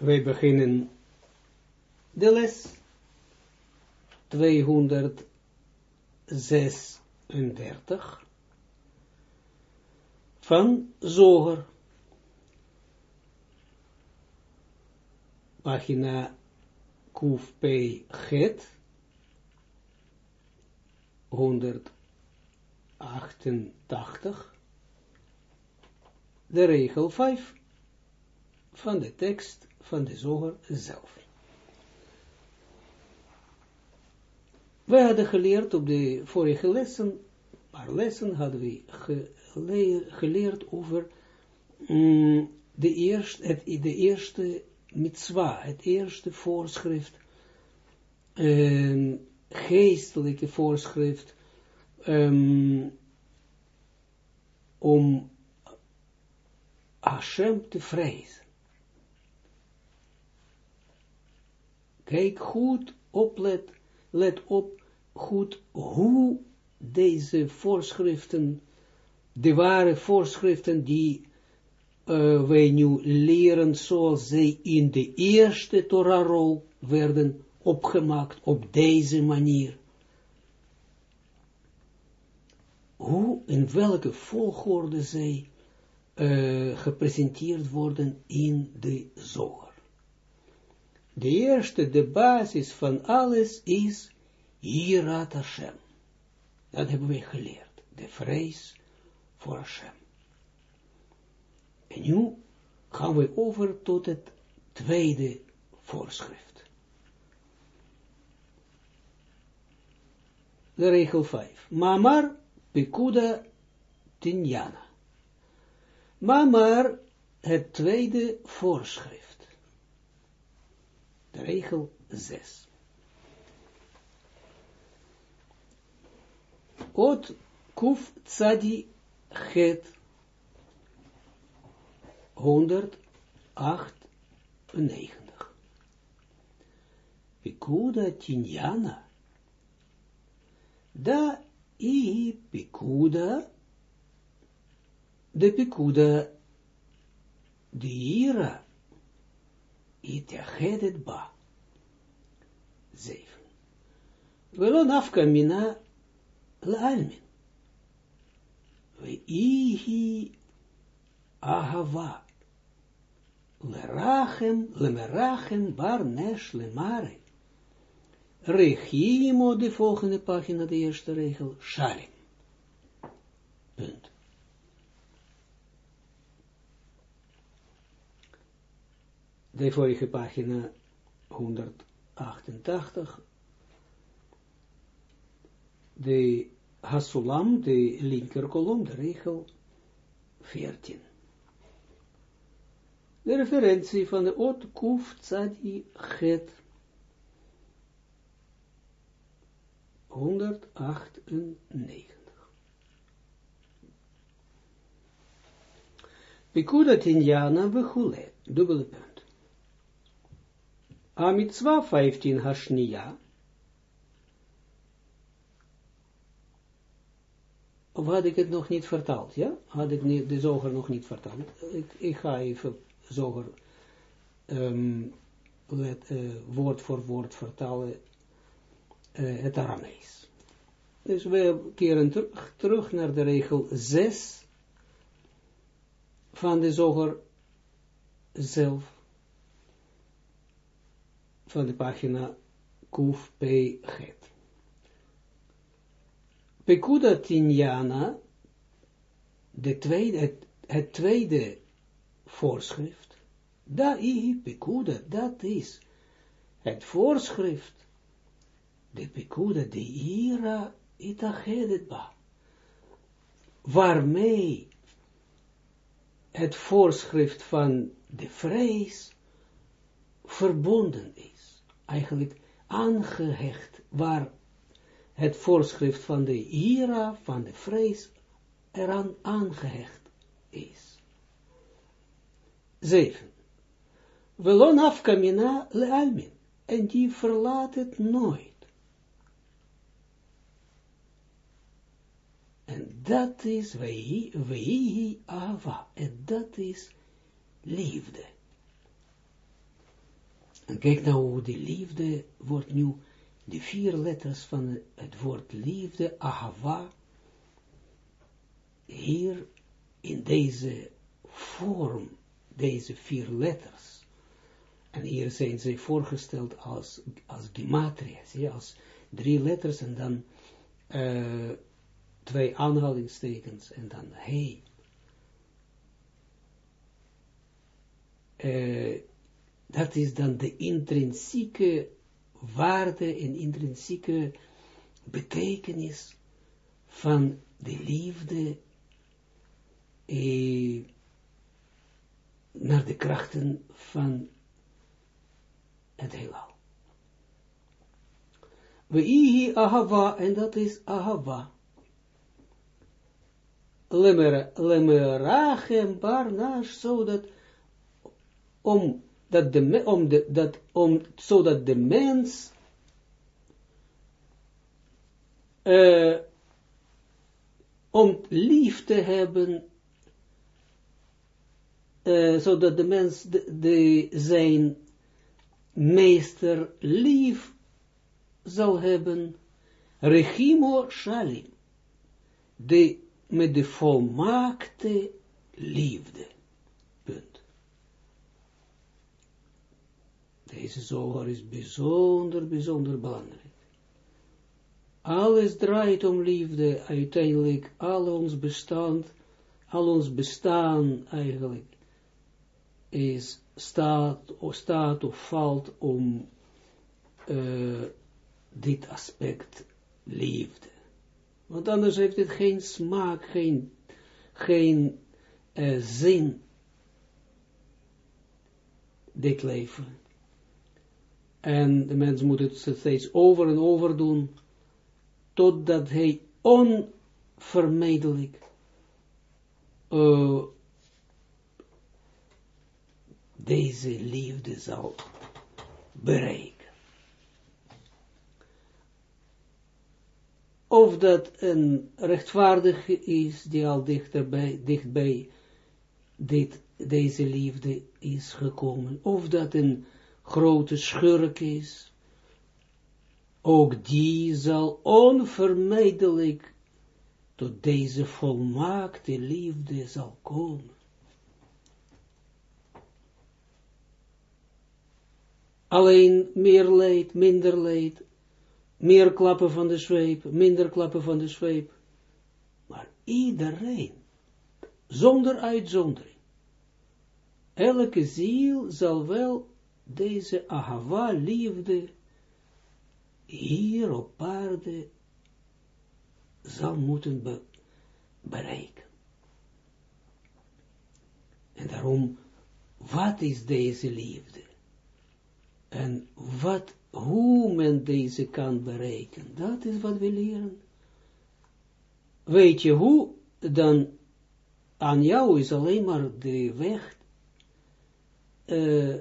Wij beginnen de les 236 van Zoger. Pagina Kuf P. Het 188 de regel 5 van de tekst van de zoger zelf. We hadden geleerd op de vorige lessen, een paar lessen hadden we geleerd, over mm, de, eerste, het, de eerste mitzwa, het eerste voorschrift, um, geestelijke voorschrift, um, om Hashem te vrezen. Kijk goed, oplet, let op goed hoe deze voorschriften, de ware voorschriften die uh, wij nu leren zoals zij in de eerste Torah-rol werden opgemaakt op deze manier. Hoe, in welke volgorde zij uh, gepresenteerd worden in de zoger. De eerste, de basis van alles is Hirat Hashem. Dat hebben we geleerd. De vrees voor Hashem. En nu gaan we over tot het tweede voorschrift. De regel 5. Mamar Pekuda Tinjana. Maar het tweede voorschrift. Regel 6. Ot kuf tzadi het 198. Pikuda tinjana. Da i pikuda de pikuda diira itechedet ba. Zeven. Velo nafka mina laalmin. We ihi ahava. Lerachem, lemerachem bar nesh lemare. Regimo, de volgende pagina, de eerste regel, shalim. Punt. De vorige pagina 188, de Hasulam, de linker kolom, de regel 14. De referentie van de Ot Kuf Tzadi Het 198. Pikuda Tinjana Bechulet, dubbele punt. Amitzwa 15 Hashnia. Of had ik het nog niet vertaald, ja? Had ik de zoger nog niet vertaald. Ik, ik ga even zoger woord voor woord vertalen het Aramees. Dus we keren terug, terug naar de regel 6 van de zoger zelf van de pagina Kuf P. Het. Pekuda Tinjana, de tweede, het, het tweede voorschrift, da i Pekuda, dat is het voorschrift, de Pekuda de ira itachedetba, waarmee het voorschrift van de vrees verbonden is eigenlijk aangehecht, waar het voorschrift van de ira, van de vrees, eraan aangehecht is. 7. Velon afkamina lealmin, en die verlaat het nooit. En dat is wehi ava, en dat is liefde. En kijk nou hoe die liefde wordt nu, de vier letters van het woord liefde, ahava, hier in deze vorm, deze vier letters. En hier zijn ze voorgesteld als, als gematria's, ja, als drie letters en dan uh, twee aanhalingstekens en dan hey. Uh, dat is dan de intrinsieke waarde en intrinsieke betekenis van de liefde eh, naar de krachten van het heelal. We ihi ahava, en dat is ahava. Lemerachem barnash, zodat om dat de, om dat, om, zodat de mens uh, om lief te hebben, uh, zodat de mens de, zijn meester lief zal hebben, regimo shalim, de, met de volmaakte liefde. Deze zoger is bijzonder, bijzonder belangrijk. Alles draait om liefde, uiteindelijk al ons bestand, al ons bestaan eigenlijk, is staat of, staat of valt om uh, dit aspect liefde. Want anders heeft het geen smaak, geen, geen uh, zin, dit leven. En de mens moet het steeds over en over doen, totdat hij onvermijdelijk uh, deze liefde zal bereiken. Of dat een rechtvaardige is, die al dichterbij, dichtbij dit, deze liefde is gekomen, of dat een grote schurk is, ook die zal onvermijdelijk tot deze volmaakte liefde zal komen. Alleen meer leed, minder leed, meer klappen van de zweep, minder klappen van de zweep. Maar iedereen, zonder uitzondering, elke ziel zal wel deze ahava, liefde, hier op aarde zal moeten bereiken. En daarom, wat is deze liefde? En wat, hoe men deze kan bereiken, dat is wat we leren. Weet je hoe, dan aan jou is alleen maar de weg uh,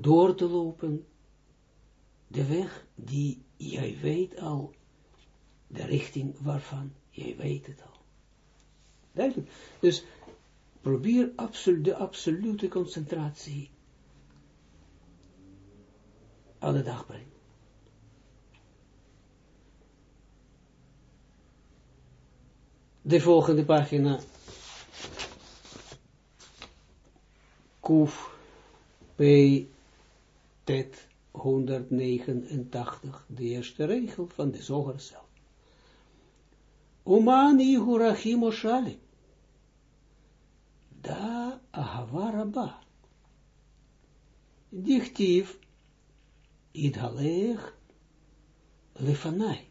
door te lopen, de weg die jij weet al, de richting waarvan jij weet het al. Duidelijk. Dus probeer absolu de absolute concentratie aan de dag brengen. De volgende pagina. Kuf P Tet 189, de eerste regel van de zoger zelf. Uman Ihurachim Oshali. Da Ahavaraba. Dichtief Idhalech Lefanai.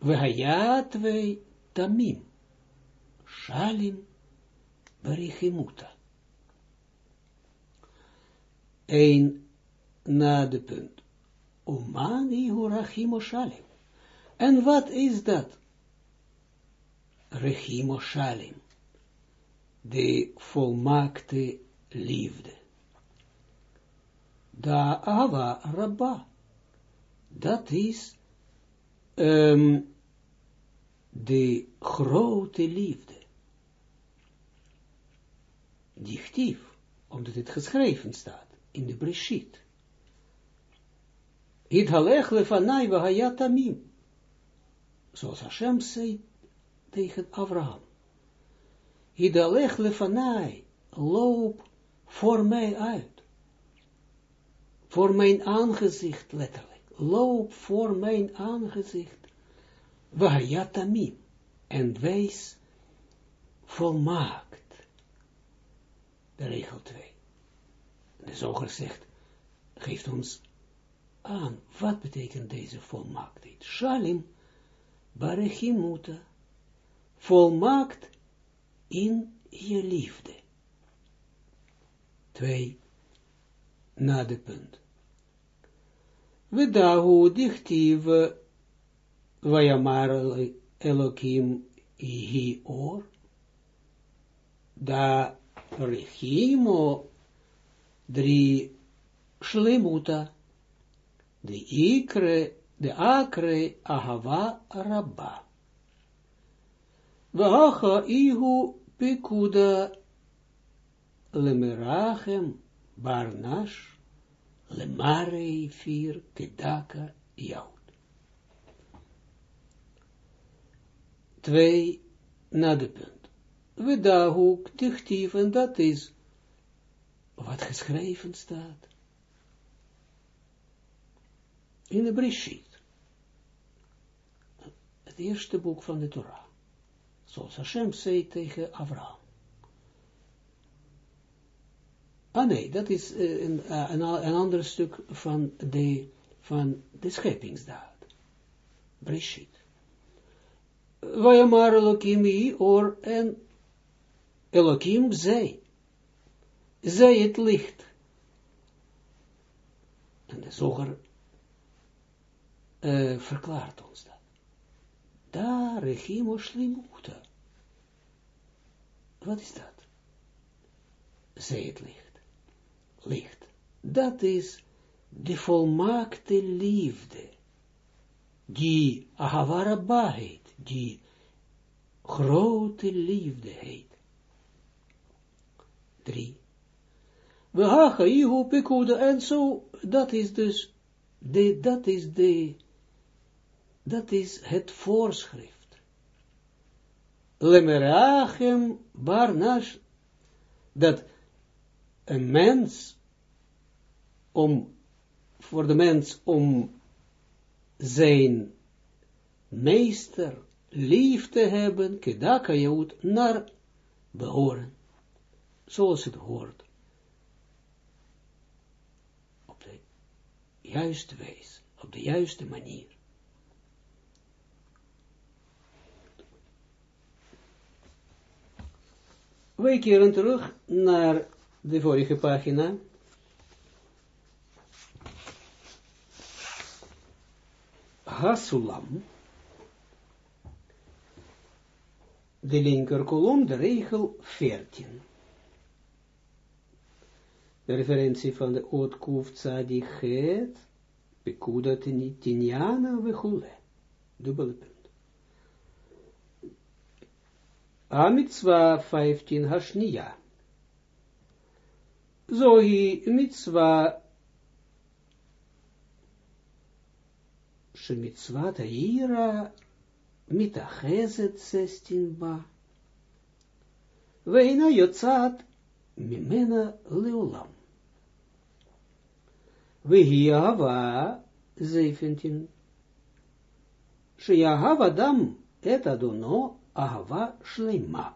Вегаят vei tamim, shalim. Een na de punt. Omani hurachimo shalim. En wat is dat? Rechimo shalim. De volmaakte liefde. Da ava rabba. Dat is ehm, de grote liefde. Dichtief, omdat dit geschreven staat in de Breshit. Idhalech lefanai vahayatamim. Zoals Hashem zei tegen Abraham. Idhalech lefanai, loop voor mij uit. Voor mijn aangezicht, letterlijk. Loop voor mijn aangezicht. Vahayatamim. En wees volmaakt. De regel 2. De zoger zegt, geeft ons aan, wat betekent deze volmaaktheid? Shalim, barechimuta, volmaakt in je liefde. Twee, na de punt. We dahu dichtiv, vayamar Elokim hi or, da rechimo drie shlemuta, de ikre, de akre ahava rabba. Vahacha ihu pikuda lemerachem barnash lemarei fir kedaka jout. Twee na de. We dahu tichtief en dat is wat geschreven staat. In de Brishit. Het eerste boek van de Torah. Zoals Hashem zei tegen Abraham. Ah nee, dat is uh, een, een, een, ander stuk van de, van de scheppingsdaad. Brishit. Vayamar Elohim i or en Elohim zei. Zij het licht. En de zoger uh, verklaart ons dat. Daar regimo shlimuta. Wat is dat? Zij het licht. Licht. Dat is de volmaakte liefde. Die Ahavara heet. Die grote liefde heet. Drie. We hagen ihu pekude en zo, dat is dus, de, dat is de, dat is het voorschrift. Lemerachem barnash, dat een mens, om, voor de mens, om zijn meester lief te hebben, kedaka jood, naar behoren, zoals het hoort. Op de juiste wijze, op de juiste manier. Wij keren terug naar de vorige pagina. Hasulam. De linker kolom, de regel 14. De referentie van de Otkuf Tzadi Het, Pekuda Tinjana Vechule. Dubbele punt. Amitzwa 15 Hashnia. Zohi mitzwa Shemitzwa Taira mitachezet 16 ba. Veina yotzat mimena leolam. Vehiyava 17. Sheyahava dam et adono ahava shleima.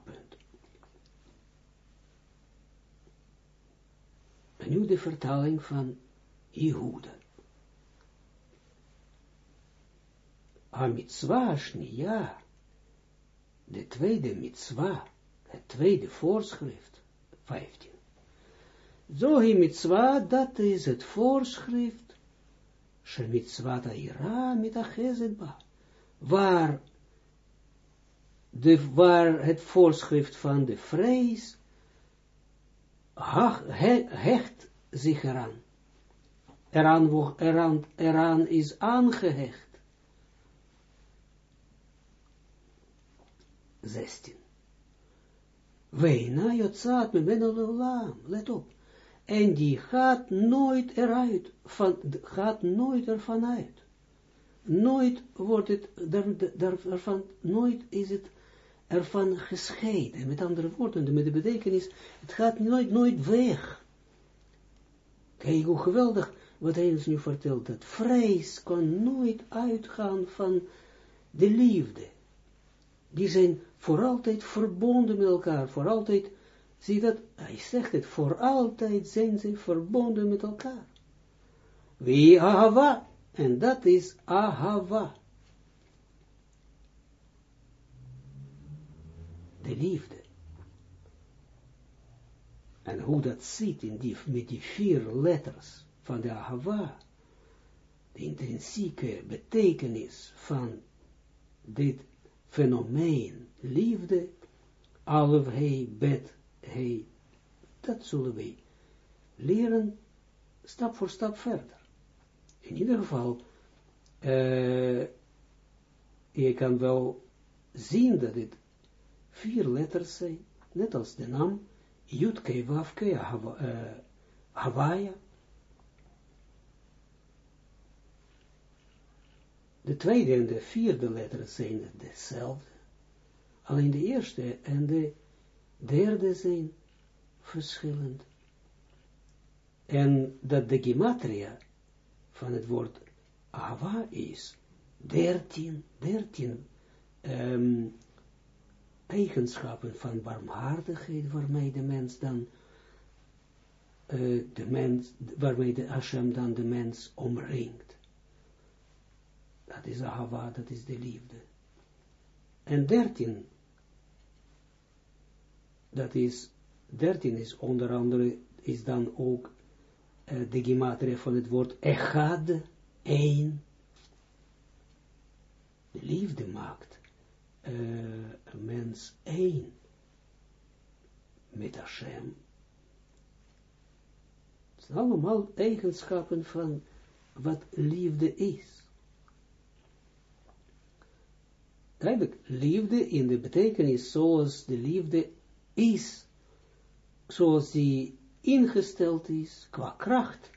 En nu vertaling van Jehuda. Amitzwa shniya, de tweede mitzwa, het tweede voorschrift, 15. Zohi mitzwa, dat is het voorschrift, she mitzwa ta'ira ba, waar, de, waar het voorschrift van de vrees hecht zich eraan. Eraan, eraan, eraan is aangehecht. 16. Weina jotzat me ben leolam. Let op. en die gaat nooit eruit, van, gaat nooit ervan uit. Nooit wordt het, daarvan, nooit is het ervan gescheiden. Met andere woorden, met de betekenis, het gaat nooit, nooit weg. Kijk hoe geweldig wat hij ons nu vertelt, dat vrees kan nooit uitgaan van de liefde. Die zijn voor altijd verbonden met elkaar, voor altijd, zie dat, hij zegt het, voor altijd zijn ze verbonden met elkaar. Wie ahava, en dat is ahava. De liefde. En hoe dat zit in die, met die vier letters van de ahava, de intrinsieke betekenis van dit fenomeen liefde, hij, bet hij, dat zullen wij leren stap voor stap verder. In ieder geval, uh, je kan wel zien dat het vier letters zijn, net als de naam Jutke, Wafke, uh, Hawaii. De tweede en de vierde letters zijn dezelfde. Alleen de eerste en de derde zijn verschillend. En dat de gematria van het woord Ava is dertien, dertien um, eigenschappen van barmhartigheid waarmee de mens dan uh, de mens, waarmee de Hashem dan de mens omringt. Dat is Ahava, dat is de liefde. En dertien, dat is, dertien is onder andere, is dan ook uh, de gematria van het woord echad, één. De liefde maakt uh, een mens één met Hashem. Het zijn allemaal eigenschappen van wat liefde is. Duidelijk, liefde in de betekenis zoals de liefde is, zoals die ingesteld is qua kracht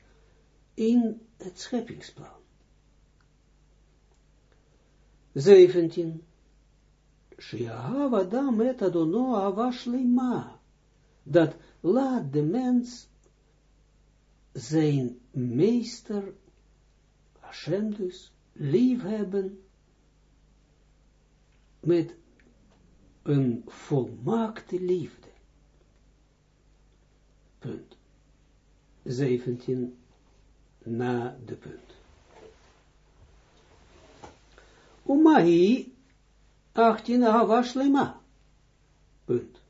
in het scheppingsplan. 17. Shiahava dam et adono avashlima. Dat laat de mens zijn meester, Hashem dus, liefhebben met een volmaakte liefde. Punt. 17 na de punt. Umahi 18 Havashlema. Punt.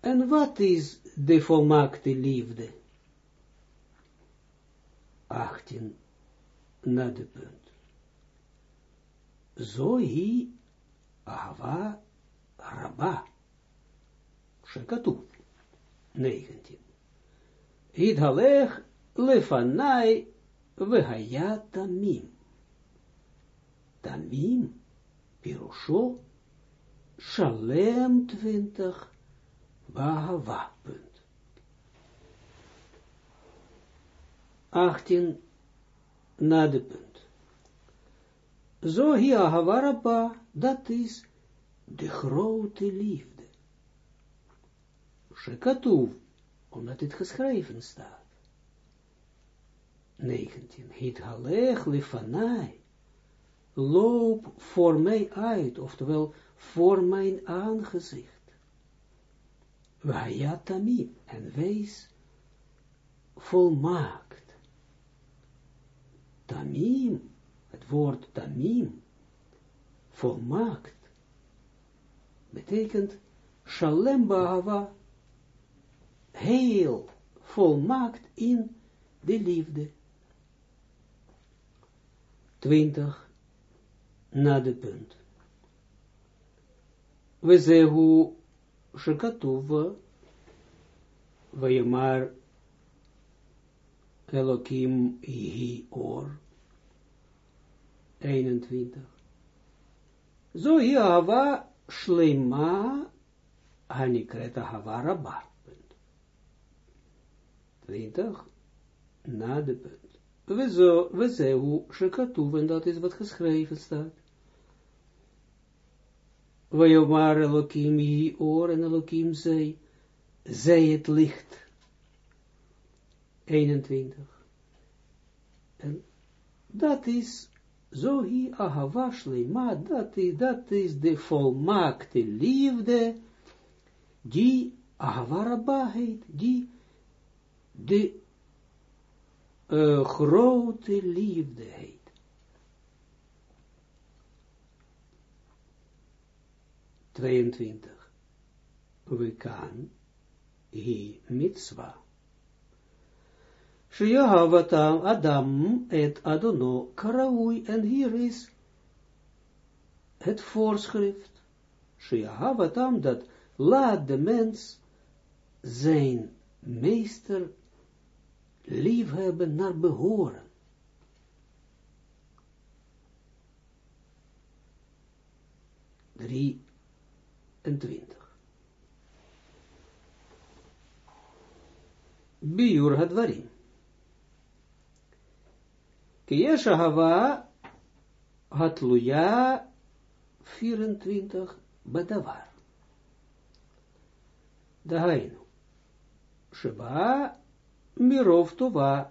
En wat is de volmaakte liefde? 18 na de punt. Zo hi Ahava Rabba. Shekatuv. 19. Hidhalech lefanai vehaya tamim. Tamim, pirusho, shalem 20, bahava, punt. 18, na punt. Zo hier dat is de grote liefde. Shekatuv, omdat het geschreven staat. 19. Hit halech lifanai. Loop voor mij uit, oftewel voor mijn aangezicht. Vajatamim, en wees volmaakt. Tamim, het woord tamim, volmaakt, betekent shalem bahava, heel volmaakt in de liefde. 20 na de punt. We zehu shekatuv vayamar Elohim hi or 21. Zo hi hava shlema hanikreta hava rabba. 20, na de punt. We zo, we shekatuv, en dat is wat geschreven staat. Vajomar Elohim hi oor en Elohim zei, zij het licht. 21. En dat is, zo hi ahavashli, maar dat is, dat is de volmaakte liefde, die heet, die de uh, grote liefde heet. Tweeëntwintig. We kan hi. Sheyahavatam Adam et Adono karaui. En hier is het voorschrift. Sheyahavatam dat laat de mens zijn meester liefhebben naar behoren. Drie en twintig. Biur hadvarim. Kiesha hava hatluja 24 badavar. Dahainu. Sheba mirov tova,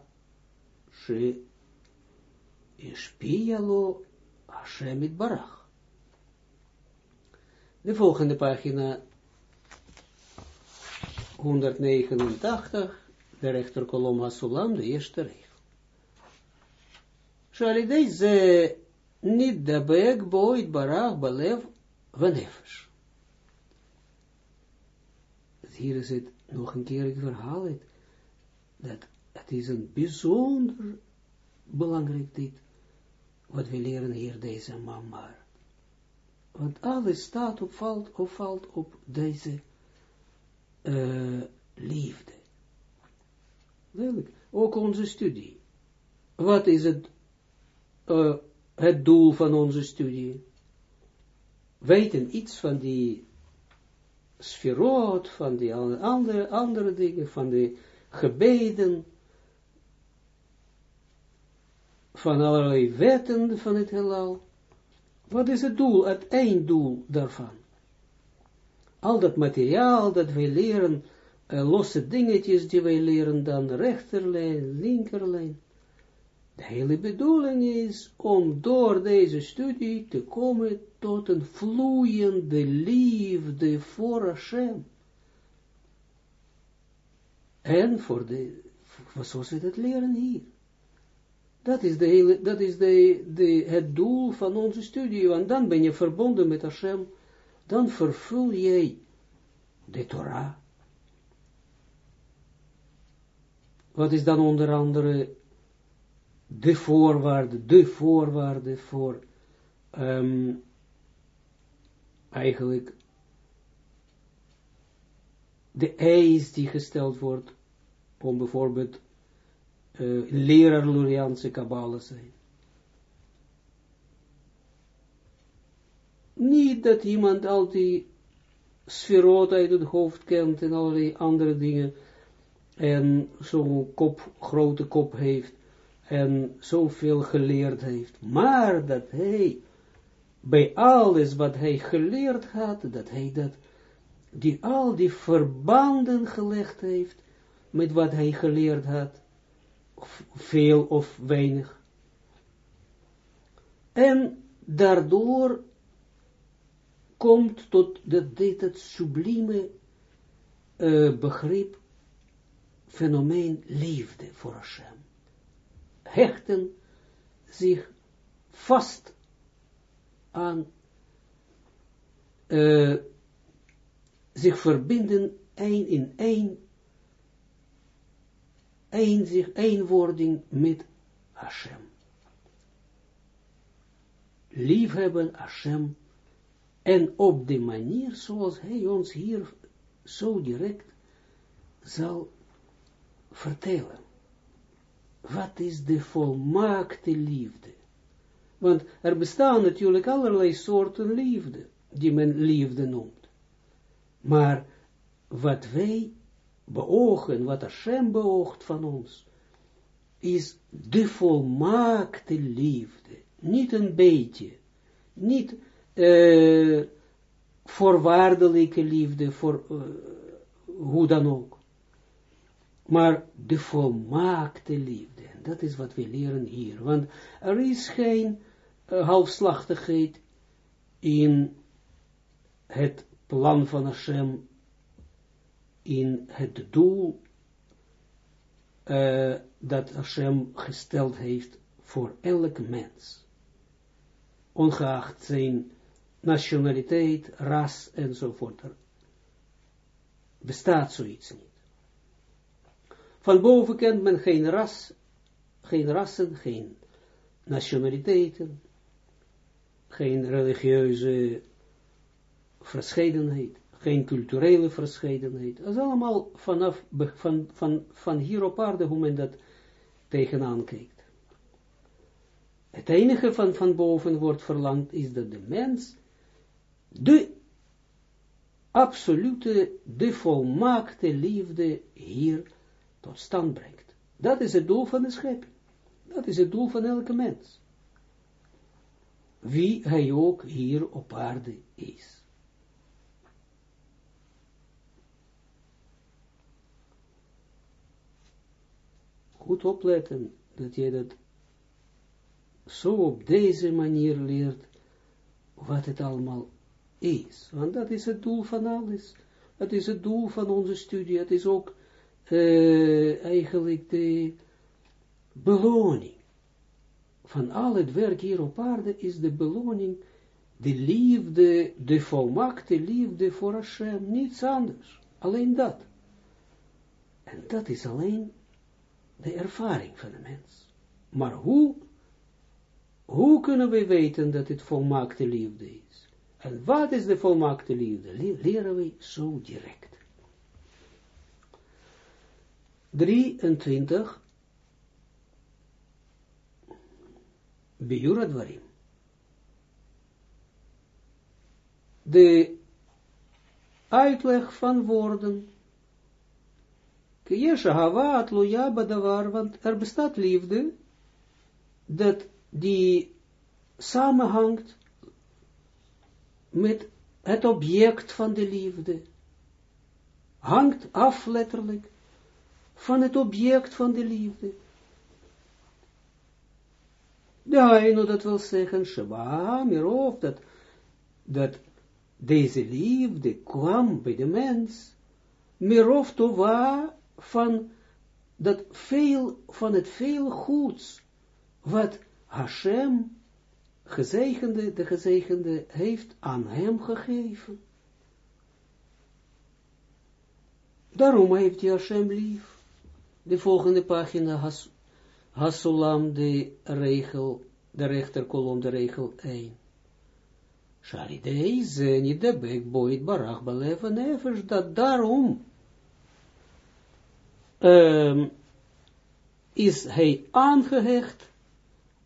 she ishpia lo Hashem barach. De volgende pagina 189, de rechterkolom Hasulam, de eerste. Ze niet de beek boit barach belev vanefesh. Hier is het nog een keer, ik verhaal het dat het is een bijzonder belangrijk dit, wat we leren hier deze mama. Want alles staat of valt, of valt op deze liefde. Ook onze studie. Wat is het, uh, het doel van onze studie? Weten iets van die sferoot, van die andere, andere dingen, van de gebeden, van allerlei wetten van het heelal. Wat is het doel, het einddoel daarvan? Al dat materiaal dat wij leren, uh, losse dingetjes die wij leren, dan rechterlijn, linkerlijn. De hele bedoeling is om door deze studie te komen tot een vloeiende liefde voor Hashem. En voor de, zoals we dat leren hier. Dat is, de hele, dat is de, de, het doel van onze studie, want dan ben je verbonden met Hashem, dan vervul jij de Torah. Wat is dan onder andere de voorwaarde, de voorwaarde voor um, eigenlijk de eis die gesteld wordt om bijvoorbeeld uh, leraar Luriaanse Kabbalah zijn. Niet dat iemand al die sferot uit het hoofd kent en allerlei andere dingen en zo'n kop, grote kop heeft en zoveel geleerd heeft, maar dat hij bij alles wat hij geleerd had, dat hij dat, die al die verbanden gelegd heeft met wat hij geleerd had, veel of weinig. En daardoor komt tot dat dit het sublieme uh, begrip, fenomeen liefde voor Hashem. Hechten zich vast aan, uh, zich verbinden een in één een, zich, eenwording met Hashem. Liefhebben Hashem en op de manier zoals hij ons hier zo direct zal vertellen. Wat is de volmaakte liefde? Want er bestaan natuurlijk allerlei soorten liefde, die men liefde noemt. Maar wat wij beogen, wat Hashem beoogt van ons, is de volmaakte liefde. Niet een beetje, niet uh, voorwaardelijke liefde, voor uh, hoe dan ook. Maar de volmaakte liefde. Dat is wat we leren hier. Want er is geen uh, halfslachtigheid in het plan van Hashem, in het doel uh, dat Hashem gesteld heeft voor elke mens. Ongeacht zijn nationaliteit, ras enzovoort. Er bestaat zoiets niet. Van boven kent men geen ras, geen rassen, geen nationaliteiten, geen religieuze verscheidenheid, geen culturele verscheidenheid. Dat is allemaal vanaf, van, van, van hier op aarde hoe men dat tegenaan kijkt. Het enige van van boven wordt verlangd is dat de mens de absolute, de volmaakte liefde hier tot stand brengt. Dat is het doel van de schepping. Dat is het doel van elke mens. Wie hij ook hier op aarde is. Goed opletten dat je dat zo op deze manier leert wat het allemaal is. Want dat is het doel van alles. Dat is het doel van onze studie. Het is ook uh, eigenlijk de beloning. Van al het werk hier op aarde is de beloning, de liefde, de volmaakte liefde voor Hashem, niets anders. Alleen dat. En dat is alleen de ervaring van de mens. Maar hoe, hoe kunnen we weten dat het volmaakte liefde is? En wat is de volmaakte liefde? Leren we zo direct. 23 Biura Dwarim. De uitleg van woorden. Kiesha hava atluja badavar, want er bestaat liefde, dat die samenhangt met het object van de liefde. Hangt af letterlijk van het object van de liefde. Ja, dat wil zeggen, Sheba, Mirov, dat, dat deze liefde kwam bij de mens, Mirov Tova, van dat veel, van het veel goeds, wat Hashem, gezegende, de gezegende, heeft aan hem gegeven. Daarom heeft hij Hashem lief de volgende pagina, has, Hasulam, de regel, de rechterkolom, de regel 1. Sharidei zeni de bek boit barach beleven dat daarom um, is hij aangehecht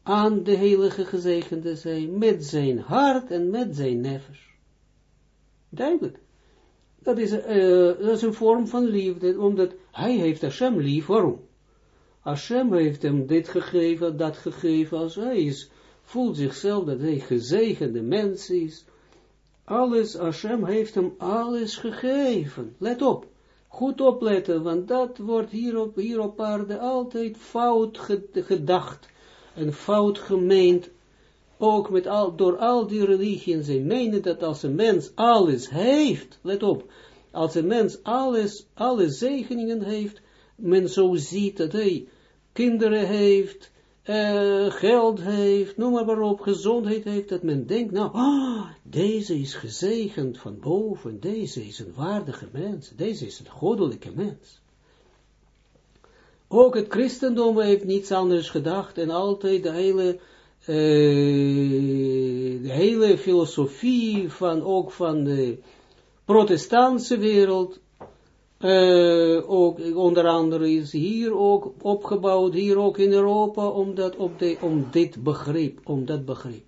aan de heilige gezegende zijn, met zijn hart en met zijn nefesh. Duidelijk. Dat is, uh, dat is een vorm van liefde, omdat hij heeft Hashem lief. Waarom? Hashem heeft hem dit gegeven, dat gegeven, als hij is, voelt zichzelf dat hij gezegende mens is. Alles, Hashem heeft hem alles gegeven. Let op. Goed opletten, want dat wordt hier op, hier op aarde altijd fout gedacht en fout gemeend. Ook met al, door al die religieën, ze menen dat als een mens alles heeft, let op, als een mens alles, alle zegeningen heeft, men zo ziet dat hij kinderen heeft, uh, geld heeft, noem maar, op, gezondheid heeft, dat men denkt, nou, ah, deze is gezegend van boven, deze is een waardige mens, deze is een goddelijke mens. Ook het christendom heeft niets anders gedacht en altijd de hele, uh, de hele filosofie van, ook van de protestantse wereld, uh, ook onder andere is hier ook opgebouwd, hier ook in Europa, omdat, op de, om dit begrip, om dat begrip.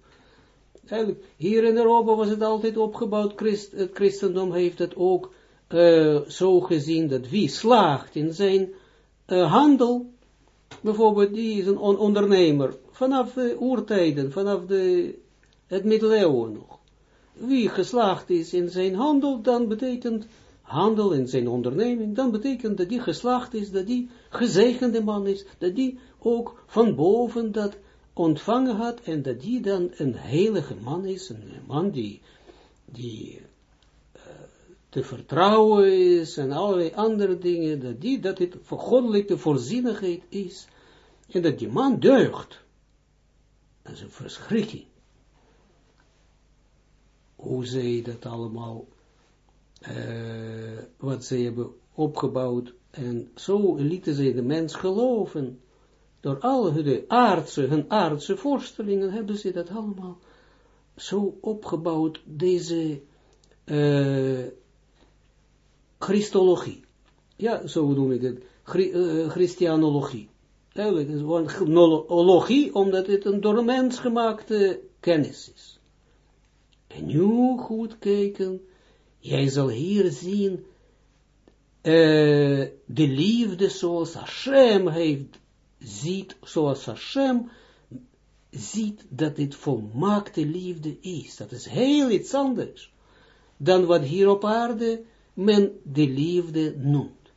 Eigenlijk, hier in Europa was het altijd opgebouwd, het christendom heeft het ook uh, zo gezien dat wie slaagt in zijn uh, handel, bijvoorbeeld die is een on ondernemer, vanaf uh, oertijden, vanaf de, het middeleeuwen nog. Wie geslaagd is in zijn handel, dan betekent handel in zijn onderneming, dan betekent dat die geslaagd is, dat die gezegende man is, dat die ook van boven dat ontvangen had, en dat die dan een heilige man is, een man die, die uh, te vertrouwen is, en allerlei andere dingen, dat die, dat het voor goddelijke voorzienigheid is, en dat die man deugt. Dat is een verschrikking. Hoe zij dat allemaal uh, wat ze hebben opgebouwd, en zo lieten ze de mens geloven, door al hun aardse, hun aardse voorstellingen hebben ze dat allemaal zo opgebouwd, deze uh, Christologie. Ja, zo noem ik het, uh, Christianologie. Duidelijk, het gewoon ologie, omdat het een door mens gemaakte kennis is. En nu goed kijken, Jij zal hier zien uh, de liefde zoals Hashem heeft, ziet, zoals Hashem ziet dat dit volmaakte liefde is. Dat is heel iets anders dan wat hier op aarde men de liefde noemt.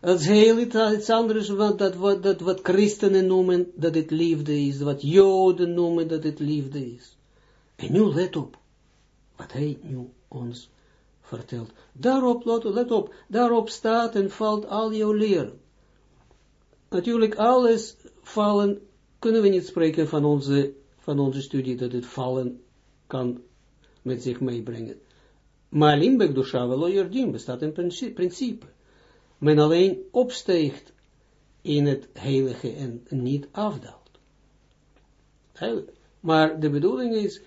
Dat is heel iets anders dan dat, wat, dat wat christenen noemen dat het liefde is, wat joden noemen dat het liefde is. En nu let op wat hij nu ons vertelt. Daarop, let op, daarop staat en valt al jouw leren. Natuurlijk, alles vallen, kunnen we niet spreken van onze, van onze studie, dat het vallen kan met zich meebrengen. Maar limbek dusha yerdim bestaat een principe. Men alleen opsteegt in het heilige en niet afdaalt. Maar de bedoeling is,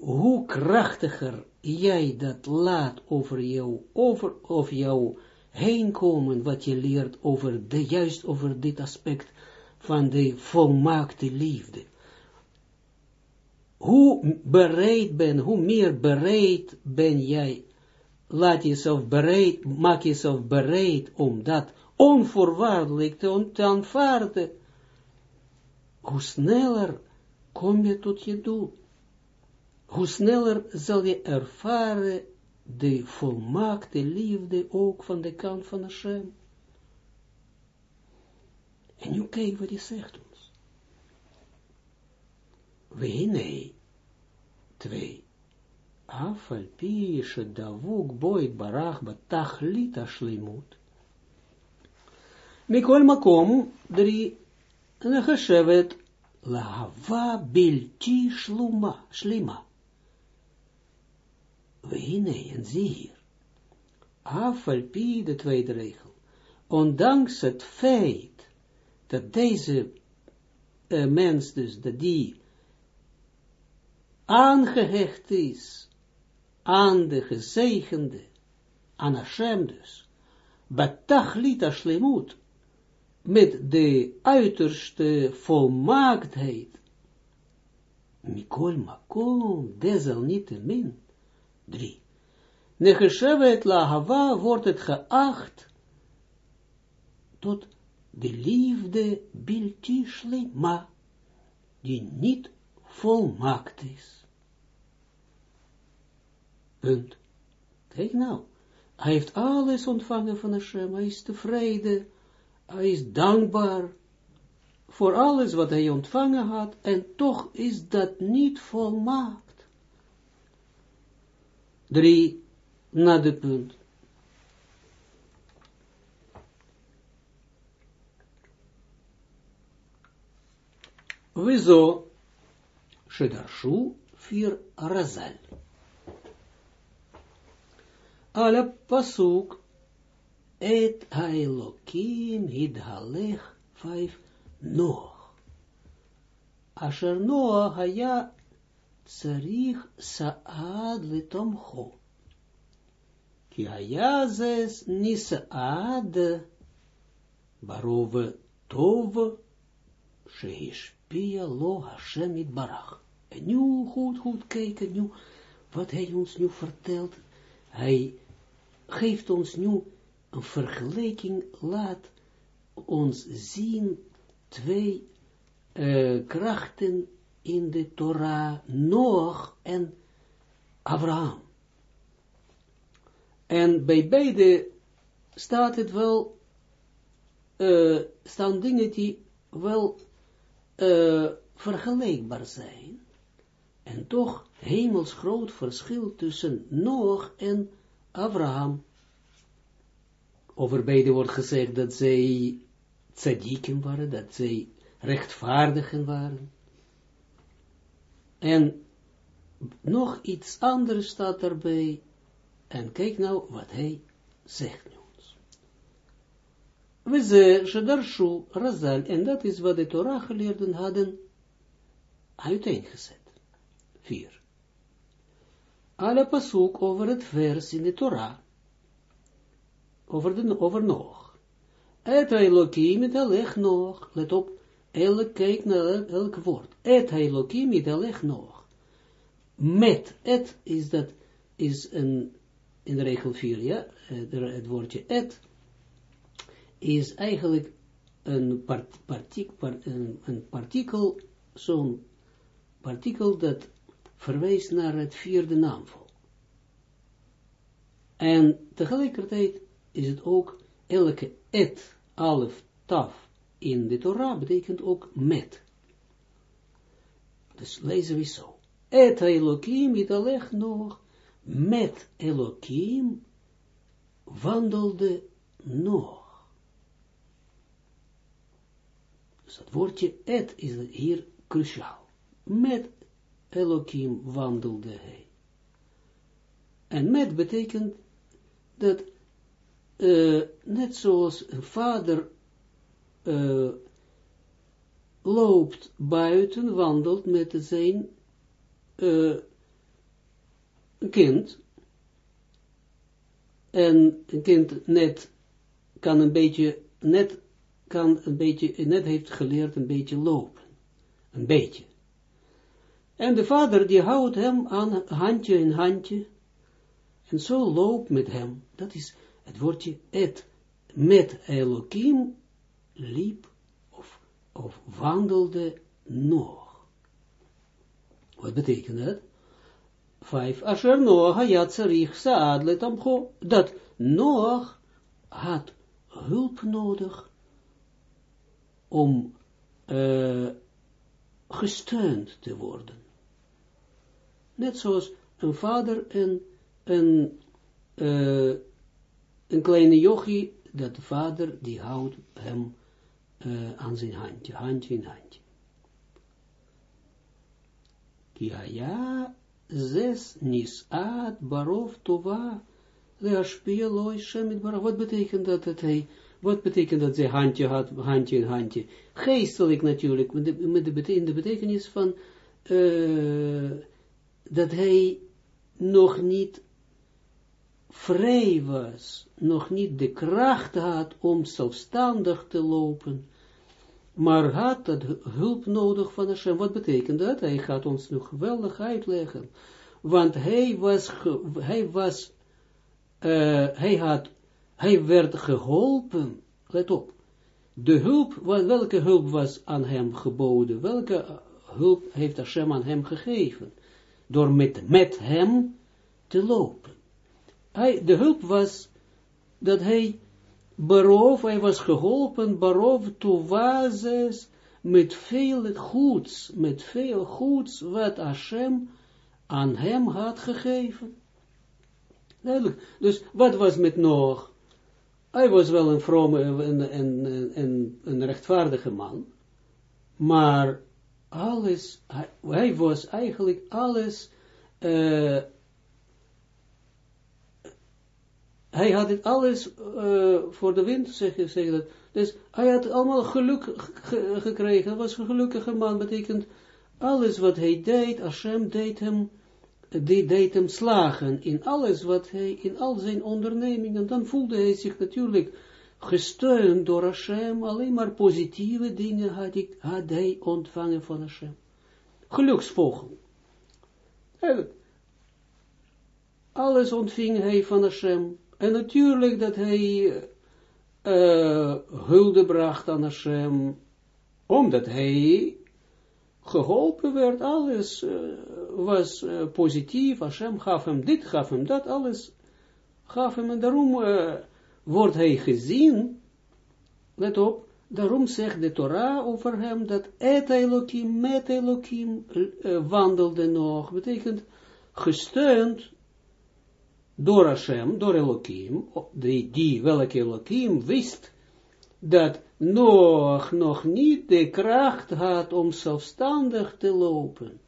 hoe krachtiger jij dat laat over jou, over, of jou heen komen, wat je leert over de, juist over dit aspect van de volmaakte liefde. Hoe bereid ben, hoe meer bereid ben jij, laat jezelf bereid, maak jezelf bereid om dat onvoorwaardelijk te, te aanvaarden, hoe sneller kom je tot je doel hoe sneller zal je ervaren de volmaakte liefde ook van de kant van Hashem. En nu kijk wat hij zegt ons. We nee. Twee. Afal pishe davuk boit barach batach lita shlimut. Mikol makom, drie. Nechashevet lahava bilti shluma, shlima. We en zie hier. Afalpi, de tweede regel. Ondanks het feit dat deze mens dus, dat die aangehecht is aan de gezegende, aan Hashem dus, batachlit ashlemut, met de uiterste volmaaktheid, mikol makom, desalniettemin, Drie. Necheshevet la hava wordt het geacht tot de liefde biltischli ma, die niet volmaakt is. Punt. Kijk nou, hij heeft alles ontvangen van Hashem, hij is tevreden, hij is dankbaar voor alles wat hij ontvangen had, en toch is dat niet volmaakt drie na de punt. Vier Razal. Ala pasuk et hailokim hidhalech vijf nog. Asher Noah haya Tsarich Saad letomcho. Ki hayazes nisaad barove tov shehishpia lo Hashem barach. En nu goed, goed kijken, nu, wat hij ons nu vertelt. hij geeft ons nu een vergelijking, laat ons zien twee krachten in de Torah, Noach en Abraham. En bij beide staat het wel, uh, staan dingen die wel uh, vergelijkbaar zijn. En toch hemelsgroot verschil tussen Noach en Abraham. Over beide wordt gezegd dat zij tzadikim waren, dat zij rechtvaardigen waren. En nog iets anders staat erbij. En kijk nou wat hij zegt nu ons. We shedarshu razal, en dat is wat de Torah geleerden hadden uiteengezet. 4. Alle pasuk over het vers in de Torah, over, de, over nog. Et Elohim het nog, let op, elk, kijk naar elk woord. Et Elohim het alech nog. Met, et is dat, is een, in de regel 4, ja, het woordje et, is eigenlijk een, een, partikel, zo'n partikel dat verwijst naar het vierde naamval. En tegelijkertijd is het ook elke et, alef, taf in de Torah betekent ook met. Dus lezen we zo. Et Elohim italech nog, met Elohim wandelde nog. Dus dat woordje et is hier cruciaal. Met Elohim wandelde hij. En met betekent dat, uh, net zoals een vader uh, loopt buiten, wandelt met zijn uh, kind, en een kind net kan een beetje, net kan een beetje, net heeft geleerd een beetje lopen. Een beetje. En de vader die houdt hem aan handje in handje. En zo loopt met hem. Dat is het woordje et. Met Elohim liep of, of wandelde nog. Wat betekent dat? Vijf. Asher Noach had zarich saad letamcho. Dat Noach had hulp nodig om uh, gesteund te worden. Net zoals een vader en een, uh, een kleine jochie, dat de vader die houdt hem uh, aan zijn handje, handje in handje. Kia zes nis'at barov tova leashpia loy shemit barov. Wat betekent dat dat hij, wat betekent dat zij handje had, handje in handje? Geestelijk natuurlijk, met de, met de, in de betekenis van uh, dat hij nog niet vrij was, nog niet de kracht had om zelfstandig te lopen, maar had dat hulp nodig van Hashem. Wat betekent dat? Hij gaat ons nu geweldig uitleggen. Want hij was, hij was, uh, hij had, hij werd geholpen, let op, de hulp, welke hulp was aan hem geboden, welke hulp heeft Hashem aan hem gegeven? door met, met hem te lopen. Hij, de hulp was dat hij beroof, hij was geholpen, beroof toewazes met veel goeds, met veel goeds wat Hashem aan hem had gegeven. Dus wat was met Noach? Hij was wel een vrome en een, een rechtvaardige man, maar alles, hij, hij was eigenlijk alles, uh, hij had het alles uh, voor de wind, zeg je, dat. Dus hij had allemaal geluk gekregen, hij was een gelukkige man, betekent alles wat hij deed, Hashem deed hem, die deed hem slagen in alles wat hij, in al zijn ondernemingen, dan voelde hij zich natuurlijk gesteund door Hashem, alleen maar positieve dingen had, ik, had hij ontvangen van Hashem. Geluksvogel. alles ontving hij van Hashem. En natuurlijk dat hij uh, hulde bracht aan Hashem, omdat hij geholpen werd, alles uh, was uh, positief, Hashem gaf hem dit, gaf hem dat, alles gaf hem, en daarom wordt hij gezien, let op, daarom zegt de Torah over hem, dat et Elohim, met Elohim wandelde nog, betekent gesteund door Hashem, door Elohim, die, die welke Elohim wist, dat nog, nog niet de kracht had om zelfstandig te lopen,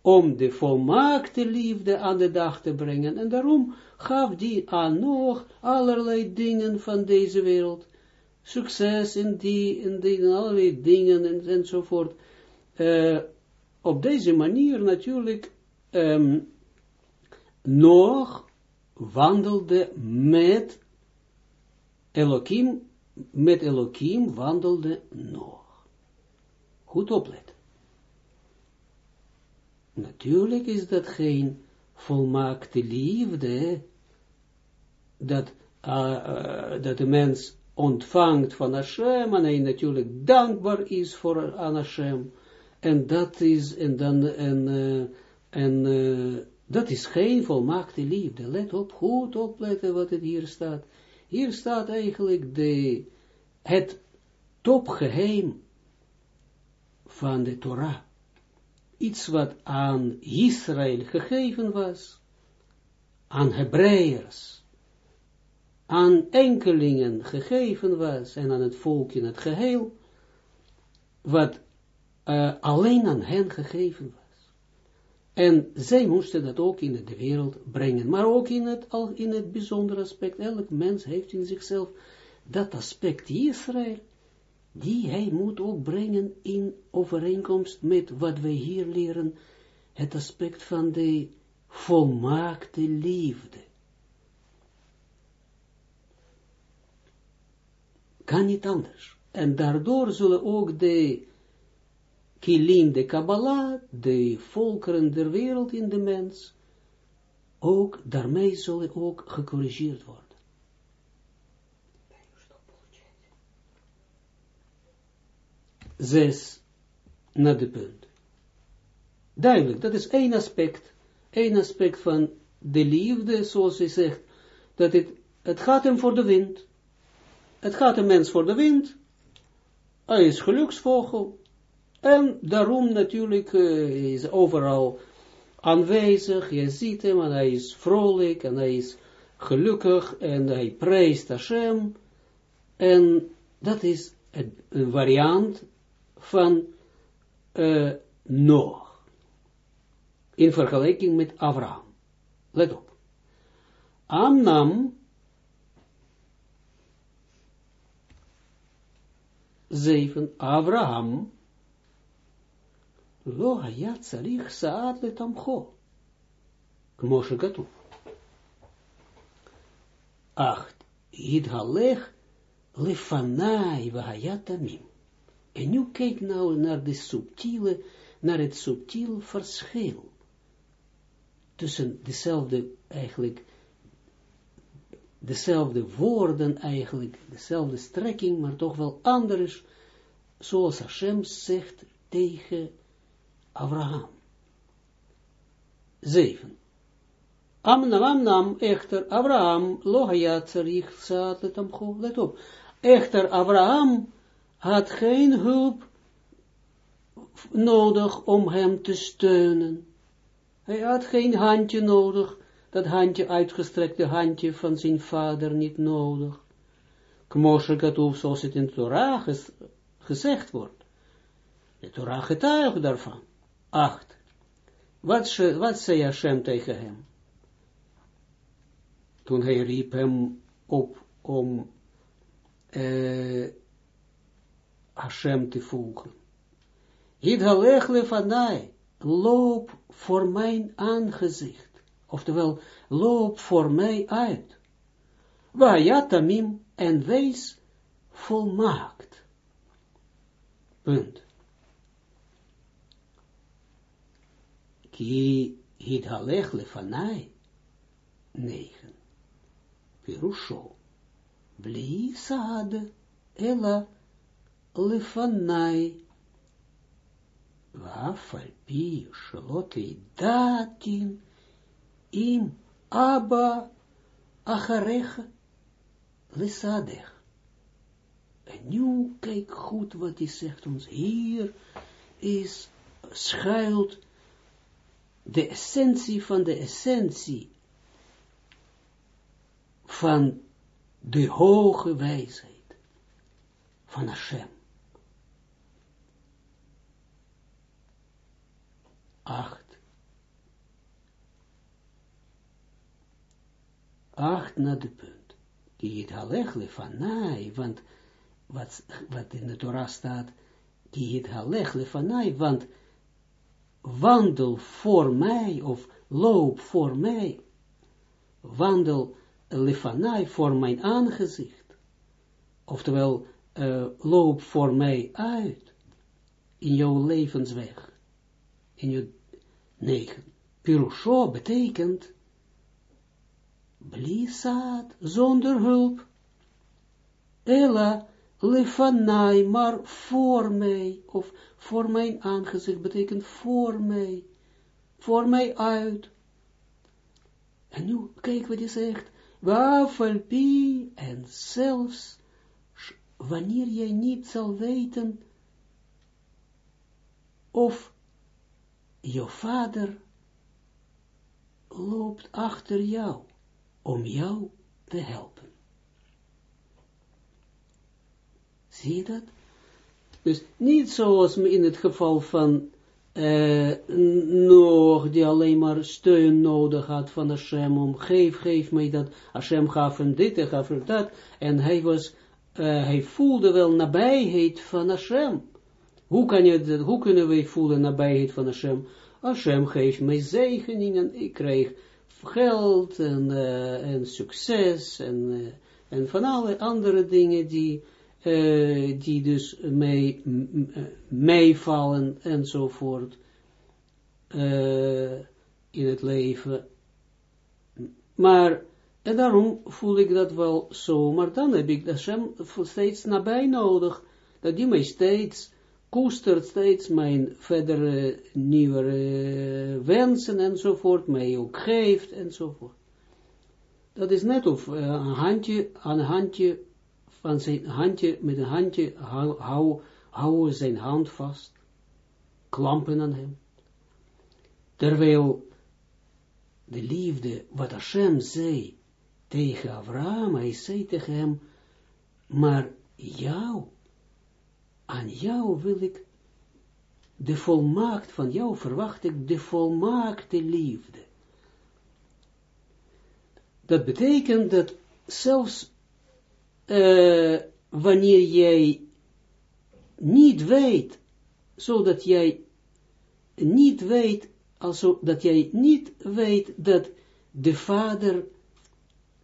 om de volmaakte liefde aan de dag te brengen, en daarom gaf die aan nog allerlei dingen van deze wereld, succes in die, in die, allerlei dingen, en, enzovoort, uh, op deze manier natuurlijk, um, nog wandelde met Elohim, met Elohim wandelde nog. Goed opletten. Natuurlijk is dat geen volmaakte liefde, dat, uh, dat de mens ontvangt van Hashem, en hij natuurlijk dankbaar is voor aan Hashem, en dat is, en dan, en, uh, en dat is geen volmaakte liefde. Let op, goed opletten wat het hier staat. Hier staat eigenlijk de, het topgeheim van de Torah. Iets wat aan Israël gegeven was, aan Hebreërs, aan enkelingen gegeven was, en aan het volk in het geheel, wat uh, alleen aan hen gegeven was. En zij moesten dat ook in de wereld brengen, maar ook in het, al in het bijzondere aspect. Elk mens heeft in zichzelf dat aspect Israël, die hij moet ook brengen in overeenkomst met wat wij hier leren, het aspect van de volmaakte liefde. Kan niet anders. En daardoor zullen ook de kilim de Kabbalah, de volkeren der wereld in de mens, ook daarmee zullen ook gecorrigeerd worden. Zes, naar de punt. Duidelijk, dat is één aspect, één aspect van de liefde, zoals hij zegt, dat het, het gaat hem voor de wind. Het gaat een mens voor de wind. Hij is geluksvogel. En daarom natuurlijk uh, is overal aanwezig, je ziet hem en hij is vrolijk en hij is gelukkig en hij prijst Hashem. En dat is een variant van uh, Noach. In vergelijking met Abraham. Let op. Amnam zeven Abraham לא היה צריך סעד לתמכו, כמו שכתוב. אך התהלך לפניי והיה תמים. En nu kijk nou naar de subtiele, naar het subtiel verschil tussen dezelfde, eigenlijk, dezelfde woorden eigenlijk, dezelfde strekking, maar toch wel anders, zoals Hashem zegt tegen Abraham. 7. Amnam Amnam, echter Abraham, lohaya tzarich zaad letamcho, let op. Echter Abraham had geen hulp nodig om hem te steunen. Hij had geen handje nodig, dat handje uitgestrekte handje van zijn vader niet nodig. Kmoshe Katoef, zoals het in de Torah gezegd wordt. De Torah getuigt daarvan. 8. Wat, wat zei Hashem tegen hem? Toen hij riep hem op om uh, Hashem te volgen. Hidhalech lefanai, loop voor mijn aangezicht. Oftewel, loop voor mij uit. Wajatamim en wees volmaakt. Punt. Ki hit halech lefanai, 9. Pirusho. Bli sade, ela lefanai. Wafal pi shlote datin im abba acharecha lesadech. En nu kijk goed wat hij zegt ons. Hier is, schuilt de essentie van de essentie van de hoge wijsheid van Hashem. Acht. Acht naar de punt. Die het halechle van nai, want wat, wat in de Torah staat, die het halechle van nai, want wandel voor mij, of loop voor mij, wandel lefanai voor mijn aangezicht, oftewel, uh, loop voor mij uit, in jouw levensweg, in je negen. Pirusho betekent, blisaat, zonder hulp, Ella, lefanai, maar voor mij, of voor mijn aangezicht betekent voor mij, voor mij uit. En nu, kijk wat hij zegt, wafalpi, en zelfs, wanneer jij niet zal weten, of je vader loopt achter jou, om jou te helpen. Zie je dat? Dus niet zoals in het geval van uh, nog die alleen maar steun nodig had van Hashem, om geef, geef mij dat, Hashem gaf hem dit en gaf hem dat, en hij was, uh, hij voelde wel nabijheid van Hashem. Hoe, kan je dat, hoe kunnen wij voelen nabijheid van Hashem? Hashem geeft mij zegeningen, ik krijg geld en, uh, en succes en, en van alle andere dingen die uh, die dus mee, meevallen enzovoort uh, in het leven. Maar, en daarom voel ik dat wel zo, maar dan heb ik Hashem steeds nabij nodig, dat die mij steeds koestert, steeds mijn verdere nieuwe wensen enzovoort, mij ook geeft enzovoort. Dat is net of uh, een handje, een handje van zijn handje, met een handje hou, hou, houden zijn hand vast, klampen aan hem. Terwijl de liefde, wat Hashem zei tegen Abraham, hij zei tegen hem, maar jou, aan jou wil ik de volmaakt, van jou verwacht ik de volmaakte liefde. Dat betekent dat zelfs uh, wanneer jij niet weet, zodat jij niet weet, also dat jij niet weet dat de vader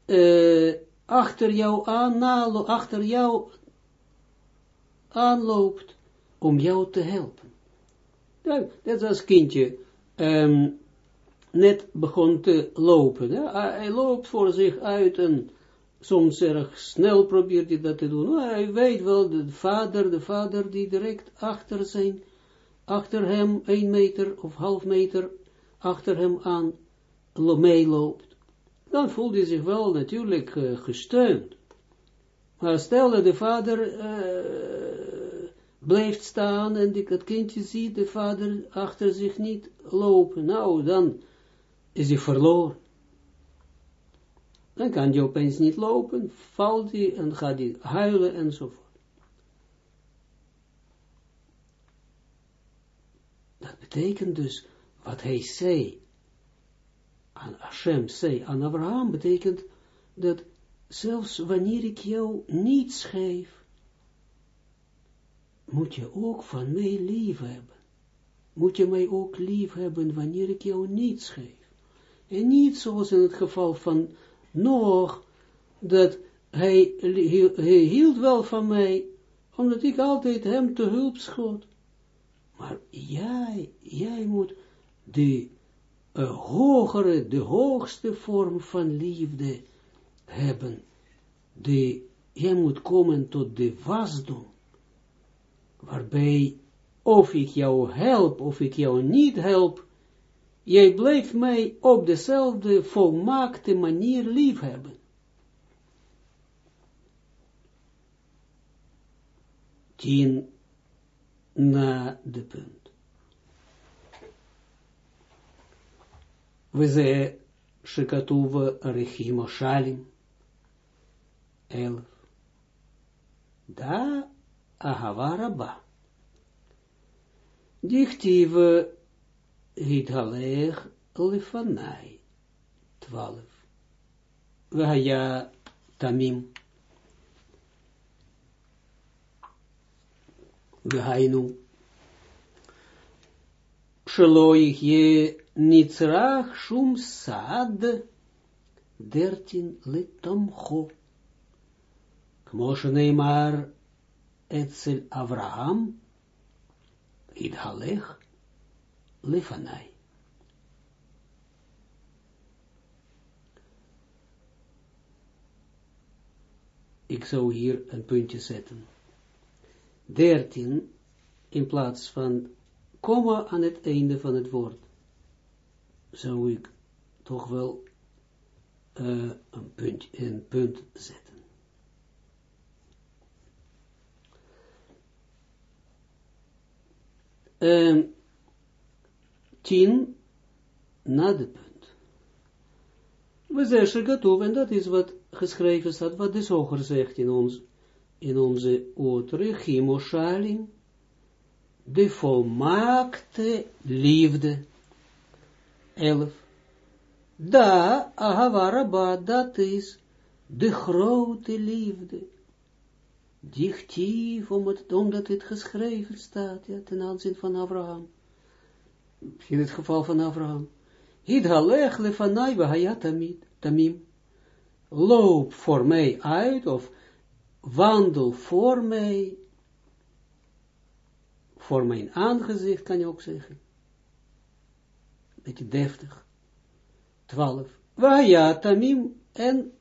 uh, achter jou aan, achter jou aanloopt om jou te helpen. Dat, dat als kindje um, net begon te lopen. Hij loopt voor zich uit en soms erg snel probeert hij dat te doen. Maar hij weet wel, de vader, de vader die direct achter zijn, achter hem, een meter of half meter, achter hem aan meeloopt. Dan voelt hij zich wel natuurlijk uh, gesteund. Maar stel dat de vader uh, blijft staan en die, het kindje ziet de vader achter zich niet lopen. Nou, dan is hij verloren. Dan kan die opeens niet lopen, valt hij en gaat hij huilen enzovoort. Dat betekent dus, wat hij zei, aan Hashem zei, aan Abraham, betekent dat zelfs wanneer ik jou niets geef, moet je ook van mij lief hebben. Moet je mij ook lief hebben wanneer ik jou niets geef. En niet zoals in het geval van nog dat hij, hij, hield wel van mij, omdat ik altijd hem te hulp schoot. Maar jij, jij moet de een hogere, de hoogste vorm van liefde hebben, de, jij moet komen tot de wasdom, waarbij of ik jou help, of ik jou niet help, jij blijft mij op dezelfde volmaakte manier lief hebben. Tien na de punt. וזה שכתוב רחים או שלים, אלף. Da ahava rabba. Dichtief hithaleg lefanai. Twaalf. Vahaya tamim. Vahainu. Shelo je nitzrach shum saad. Dertien litomcho. Kmoshe neymar etzel Avraham. Idhalech lefanai. Ik zou hier een puntje zetten. 13 in plaats van komma aan het einde van het woord. Zou ik toch wel uh, een, punt, een punt zetten. Um, tien na de punt. We zeggen gatoef, en dat is wat geschreven staat, wat de zoger zegt in, ons, in onze otre chimoshalim, de volmaakte liefde. Elf. Da, ahavaraba, dat is de grote liefde. Dichtief, omdat het geschreven staat, ja, ten aanzien van Abraham in het geval van Abraham, Hid halech lefanai tamid, tamim. Loop voor mij uit, of wandel voor mij, voor mijn aangezicht, kan je ook zeggen. Beetje deftig. Twaalf. Wahaya tamim, en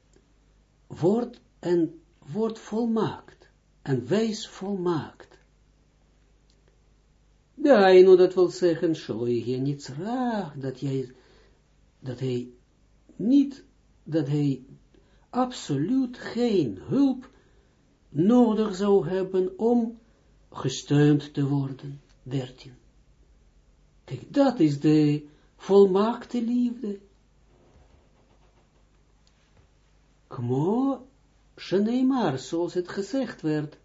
wordt, en wordt volmaakt, en wees volmaakt. Dainu, dat wil zeggen, Shloi je dat jij, dat hij niet, dat hij absoluut geen hulp nodig zou hebben om gesteund te worden. 13. Kijk, dat is de volmaakte liefde. Kmo, Sheneimar, zoals het gezegd werd,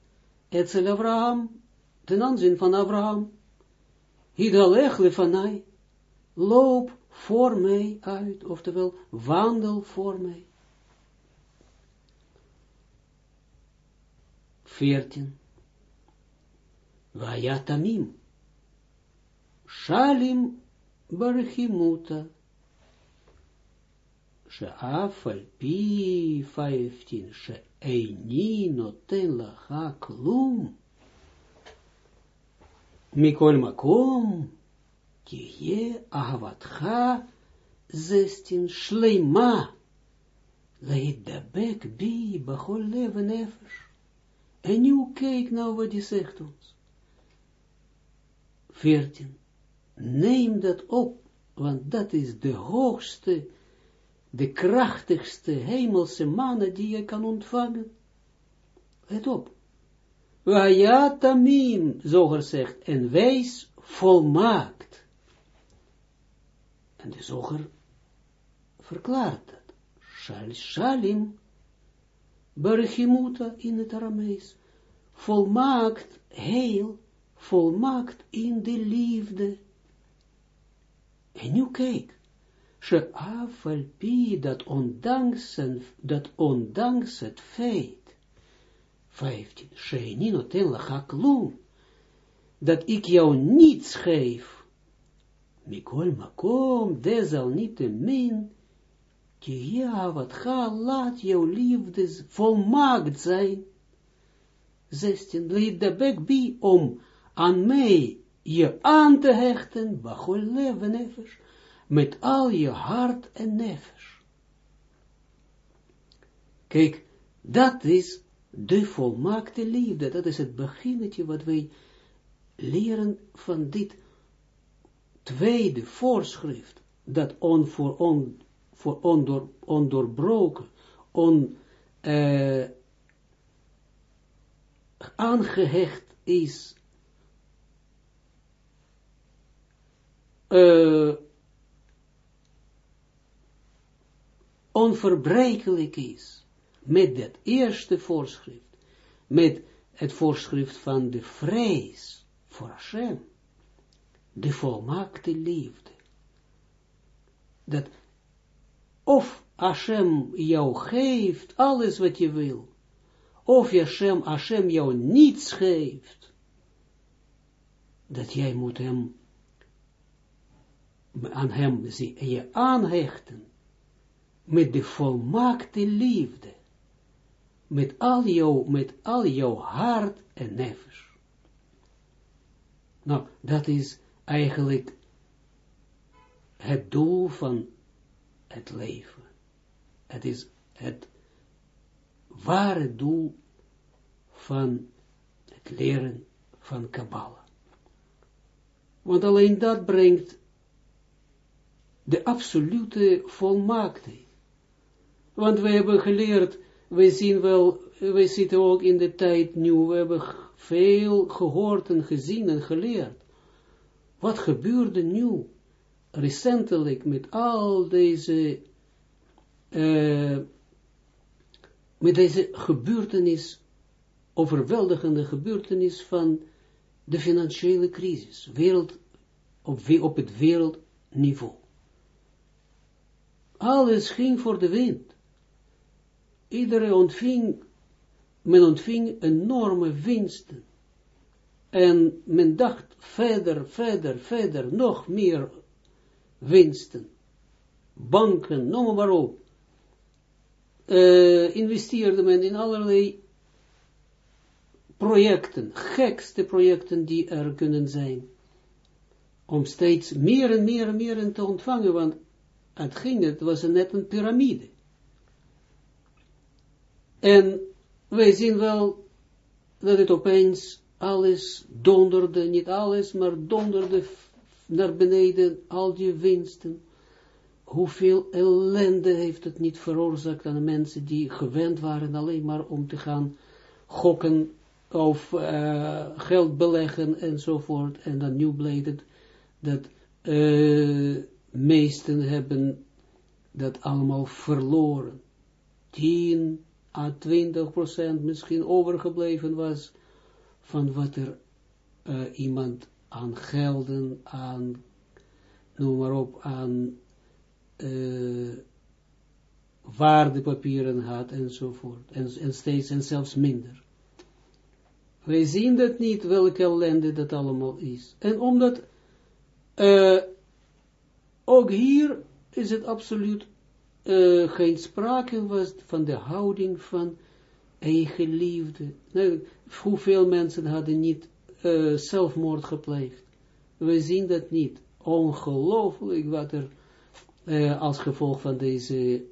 Etzel Abraham, ten aanzien van Abraham, Hidalech lefanai, loop voor mij uit, oftewel wandel voor mij. 14. Vayatamim. Shalim barchimuta. Sheaf al pi 15. She'eini noten lacha klum. Mikol makom, tije ahavatcha, zestin shleima, leidabek bi, bachol leven nefesh. En nu kijk nou wat hij zegt ons. 14. Neem dat op, want dat is de hoogste, de krachtigste hemelse mannen die je kan ontvangen. Let op. Waya zoger zegt, en wees volmaakt. En de zoger verklaart dat. Shal, shalim, berichimuta in het Aramees. Volmaakt, heel, volmaakt in de liefde. En nu kijk, she afalpi dat ondanks het feit 15. Sheini noten lacha. Dat ik jou niets geef. Mikol makom, dezal niet te min. Ja, wat ga, laat jouw liefde volmaakt zijn. 16. Leid de bek bi om aan mij je aan te hechten, bachol leven even, met al je hart en nefesh. Kijk, dat is de volmaakte liefde, dat is het beginnetje wat wij leren van dit tweede voorschrift, dat on, voor, on, ondoorbroken, on, uh, aangehecht is, uh, onverbrekelijk is, met dat eerste voorschrift, met het voorschrift van de vrees voor Hashem, de volmaakte liefde. Dat of Hashem jou geeft alles wat je wil, of Hashem, Hashem jou niets geeft, dat jij moet hem, aan hem je aanhechten, met de volmaakte liefde, met al jouw, met al jouw hart en nefesh. Nou, dat is eigenlijk het doel van het leven. Het is het ware doel van het leren van Kabbalah. Want alleen dat brengt de absolute volmaaktheid. Want we hebben geleerd, we zien wel, we zitten ook in de tijd nu, we hebben veel gehoord en gezien en geleerd. Wat gebeurde nu, recentelijk, met al deze, uh, met deze gebeurtenis, overweldigende gebeurtenis van de financiële crisis, wereld, op, op het wereldniveau. Alles ging voor de wind. Iedereen ontving, men ontving enorme winsten. En men dacht verder, verder, verder, nog meer winsten. Banken, noem maar op. Uh, investeerde men in allerlei projecten, gekste projecten die er kunnen zijn. Om steeds meer en meer en meer te ontvangen, want het ging, het was net een piramide. En wij zien wel dat het opeens alles donderde, niet alles, maar donderde naar beneden, al die winsten. Hoeveel ellende heeft het niet veroorzaakt aan de mensen die gewend waren alleen maar om te gaan gokken of uh, geld beleggen enzovoort. En dan nu bleek het dat uh, meesten hebben dat allemaal verloren. 10 à 20 procent misschien overgebleven was van wat er uh, iemand aan gelden, aan, noem maar op, aan uh, waardepapieren had enzovoort. En, en steeds en zelfs minder. Wij zien dat niet, welke ellende dat allemaal is. En omdat uh, ook hier is het absoluut uh, geen sprake was van de houding van eigen liefde. Nou, hoeveel mensen hadden niet uh, zelfmoord gepleegd? We zien dat niet. Ongelooflijk wat er uh, als gevolg van deze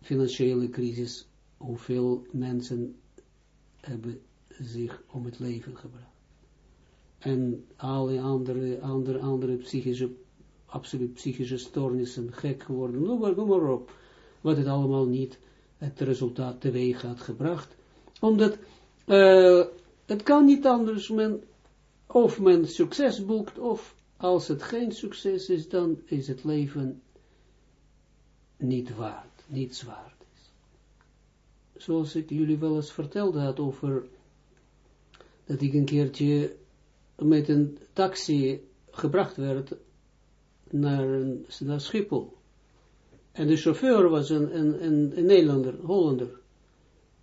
financiële crisis, hoeveel mensen hebben zich om het leven gebracht. En alle andere, andere, andere psychische absoluut psychische stoornissen, gek geworden, noem maar, maar op, wat het allemaal niet het resultaat teweeg had gebracht, omdat uh, het kan niet anders, men, of men succes boekt, of als het geen succes is, dan is het leven niet waard, niet waard is. Zoals ik jullie wel eens verteld had over, dat ik een keertje met een taxi gebracht werd naar, naar Schiphol. En de chauffeur was een, een, een, een Nederlander, Hollander.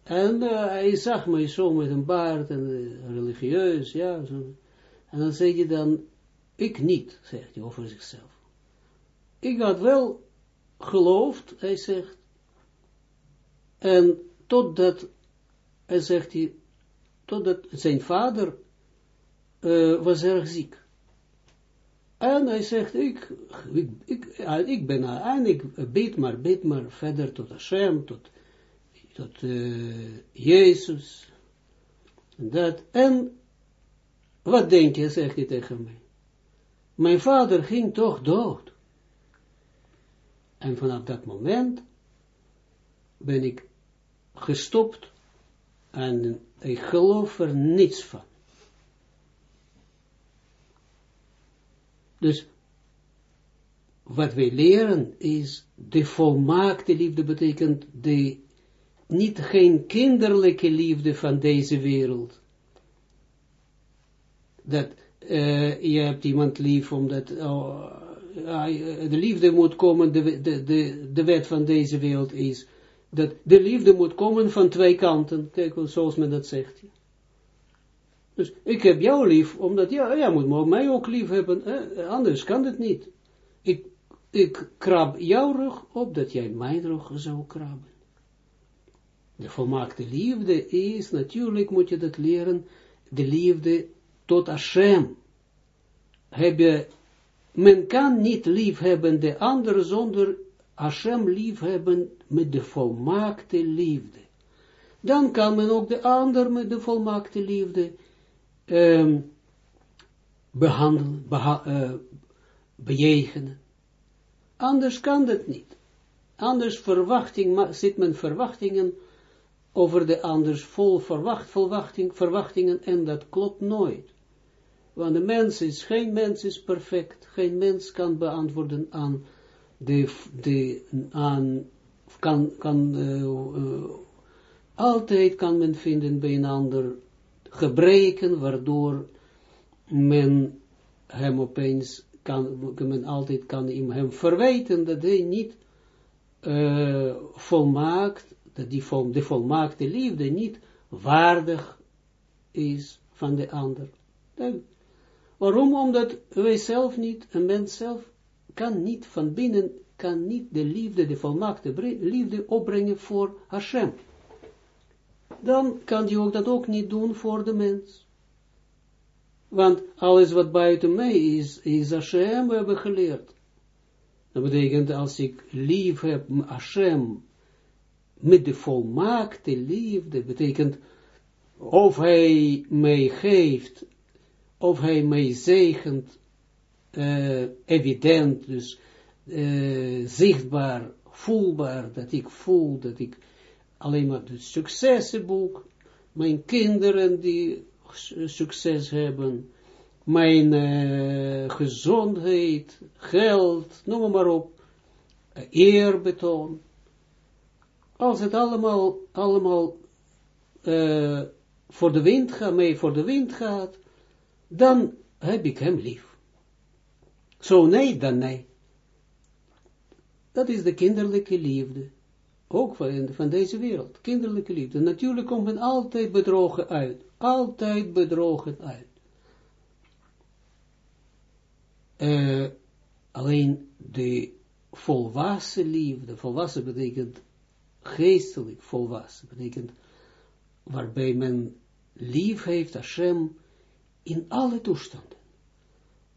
En uh, hij zag mij zo met een baard en uh, religieus, ja. En dan zei hij dan, ik niet, zegt hij over zichzelf. Ik had wel geloofd, hij zegt, en totdat, hij zegt hij, totdat zijn vader uh, was erg ziek. En hij zegt, ik, ik, ik, ik ben en ik bid maar, bid maar verder tot Hashem, tot, tot uh, Jezus. Dat, en wat denk je, zegt hij tegen mij. Mijn vader ging toch dood. En vanaf dat moment ben ik gestopt en ik geloof er niets van. Dus wat wij leren is, de volmaakte liefde betekent de, niet geen kinderlijke liefde van deze wereld. Dat uh, je hebt iemand lief omdat oh, de liefde moet komen, de, de, de, de wet van deze wereld is, dat de liefde moet komen van twee kanten, kijk zoals men dat zegt. Dus ik heb jou lief, omdat ja, jij moet mij ook lief hebben, anders kan het niet. Ik, ik krab jouw rug op, dat jij mijn rug zou krabben. De volmaakte liefde is, natuurlijk moet je dat leren, de liefde tot Hashem. Heb je, men kan niet lief hebben de ander zonder Hashem lief hebben met de volmaakte liefde. Dan kan men ook de ander met de volmaakte liefde um, behandelen, beha uh, bejegenen. Anders kan dat niet. Anders verwachting, zit men verwachtingen over de anders vol verwacht, verwachting, verwachtingen en dat klopt nooit. Want de mens is, geen mens is perfect, geen mens kan beantwoorden aan de, de aan, kan, kan uh, uh, altijd kan men vinden bij een ander gebreken, waardoor men hem opeens kan, men altijd kan hem verwijten dat hij niet uh, volmaakt, dat die de volmaakte liefde niet waardig is van de ander. waarom? Omdat wij zelf niet, een mens zelf, kan niet van binnen, kan niet de liefde, de volmaakte liefde opbrengen voor Hashem dan kan die ook dat ook niet doen voor de mens. Want alles wat buiten mij is, is Hashem, we hebben geleerd. Dat betekent, als ik lief heb Hashem, met de volmaakte liefde, betekent, of hij mij geeft, of hij mij zegent, uh, evident, dus uh, zichtbaar, voelbaar, dat ik voel, dat ik alleen maar het successenboek, mijn kinderen die succes hebben, mijn uh, gezondheid, geld, noem maar op, uh, eerbetoon. Als het allemaal, allemaal uh, voor de wind gaat, mee voor de wind gaat, dan heb ik hem lief. Zo nee, dan nee. Dat is de kinderlijke liefde. Ook van, van deze wereld. Kinderlijke liefde. Natuurlijk komt men altijd bedrogen uit. Altijd bedrogen uit. Uh, alleen de volwassen liefde, volwassen betekent geestelijk volwassen, betekent waarbij men lief heeft Hashem in alle toestanden.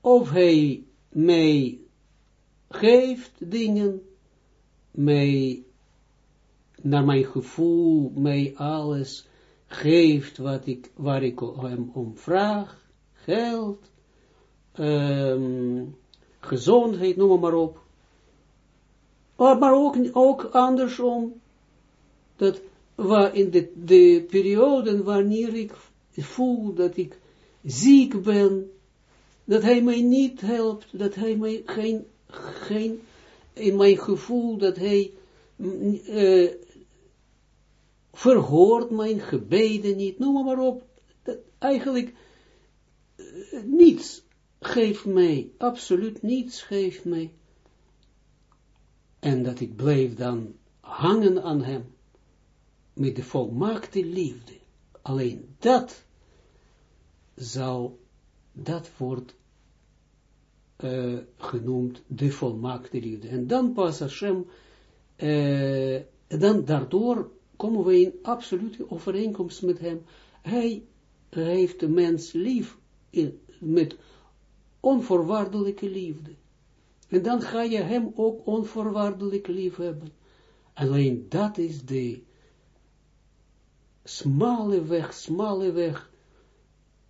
Of hij mij geeft dingen, mij naar mijn gevoel, mij alles geeft wat ik, waar ik hem om vraag, geld, um, gezondheid, noem maar op. Maar ook, ook andersom, dat waar in de, de perioden wanneer ik voel dat ik ziek ben, dat hij mij niet helpt, dat hij mij geen, geen, in mijn gevoel, dat hij uh, verhoort mijn gebeden niet, noem maar op, eigenlijk uh, niets geeft mij, absoluut niets geeft mij. En dat ik blijf dan hangen aan hem, met de volmaakte liefde. Alleen dat zal, dat wordt uh, genoemd de volmaakte liefde. En dan pas Hashem, uh, dan daardoor komen we in absolute overeenkomst met hem. Hij heeft de mens lief in, met onvoorwaardelijke liefde. En dan ga je hem ook onvoorwaardelijk lief hebben. Alleen dat is de smale weg, smale weg,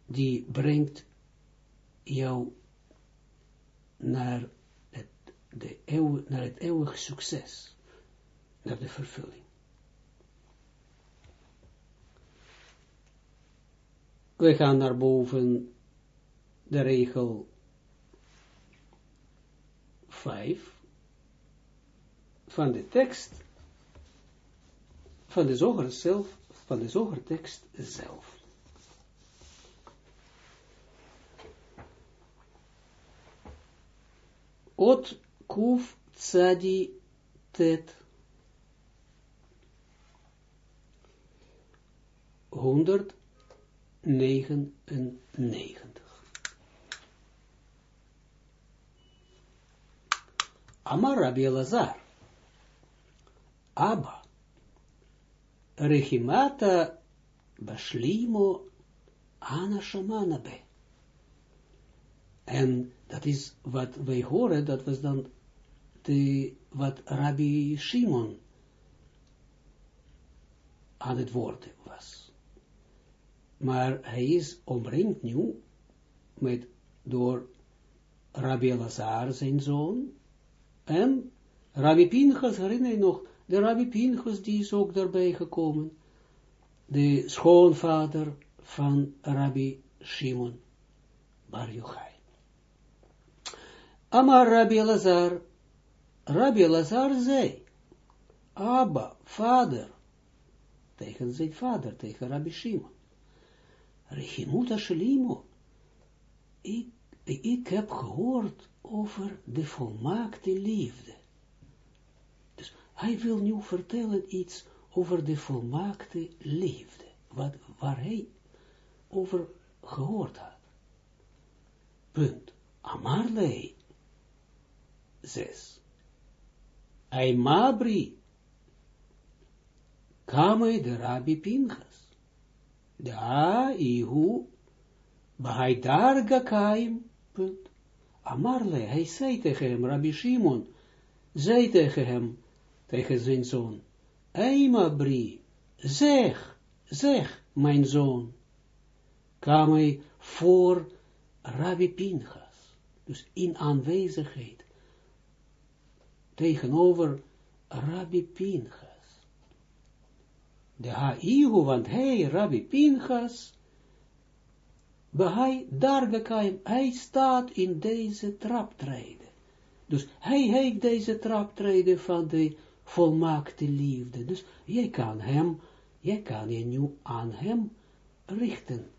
die brengt jou naar het, de naar het eeuwige succes, naar de vervulling. We gaan naar boven de regel 5 van de tekst van de zoger zelf, van de zogertekst zelf. Ot kuf tzadi tet. 199. Amar Rabbi Elazar. Abba. Rechimata Bashlimo Ana Shamanabe. En dat is wat wij horen, dat was dan de, wat Rabbi Shimon aan het woord was. Maar hij is omringd nu met, door Rabbi Lazar, zijn zoon, en Rabbi Pinchas, herinner je nog, de Rabbi Pinchas, die is ook daarbij gekomen, de schoonvader van Rabbi Shimon Bar Yochai. Amar Rabbi Lazar, Rabbi Lazar zei, Abba, vader, tegen zijn vader, tegen Rabbi Shimon, Rechimuta Shalimo, ik, ik heb gehoord over de volmaakte liefde. Dus hij wil nu vertellen iets over de volmaakte liefde, wat, waar hij over gehoord had. Punt. Amarlei. Zes. Aimabri. Kame de Rabbi Pinchas. Da ihu. Bahaidar gakaim. Punt. Amarle, hij zei tegen hem, Rabbi Shimon, zei tegen hem, tegen zijn zoon, Eima Bri, zeg, zeg, mijn zoon, kwam hij voor Rabbi Pinchas, dus in aanwezigheid, tegenover Rabbi Pinchas. De Haihu, want hij, Rabbi Pinchas, Bahai Dargakaim, hij staat in deze traptreden. Dus hij heeft deze traptreden van de volmaakte liefde. Dus jij kan hem, jij kan je nu aan hem richten.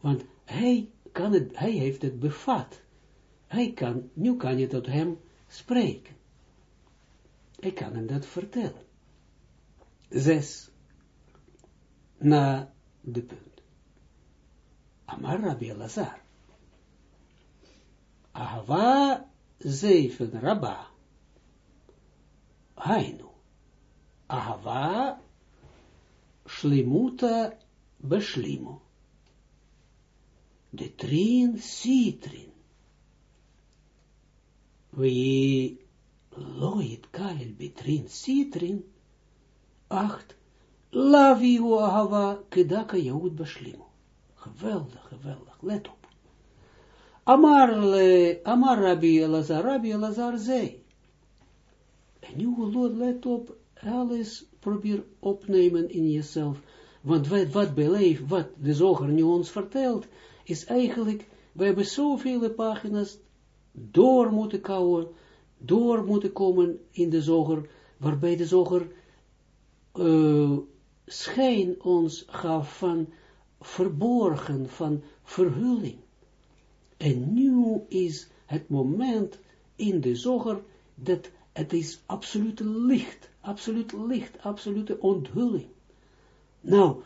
Want hij, kan het, hij heeft het bevat. Hij kan, nu kan je tot hem spreken. Ik kan hem dat vertellen. Zes. Na de punt. Amar Rabbi Lazar. Ahava zeven Rabba. Hainu. Ahava shlimuta beshlimo. De trin sitrin. We loit kalel betrin sitrin. Acht. Lavi ahava kedaka yahud beshlimo. Geweldig, geweldig. Let op. Amar, le, Amar Rabbi Elazar, Rabbi Elazar zei. En nu let op, alles probeer opnemen in jezelf. Want wat, wat beleef, wat de zoger nu ons vertelt, is eigenlijk, we hebben zoveel pagina's door moeten kouwen, door moeten komen in de zoger, waarbij de zoger uh, schijn ons gaf van verborgen, van verhulling. En nu is het moment in de zoger dat het is absolute licht, absoluut licht, absolute onthulling. Nou,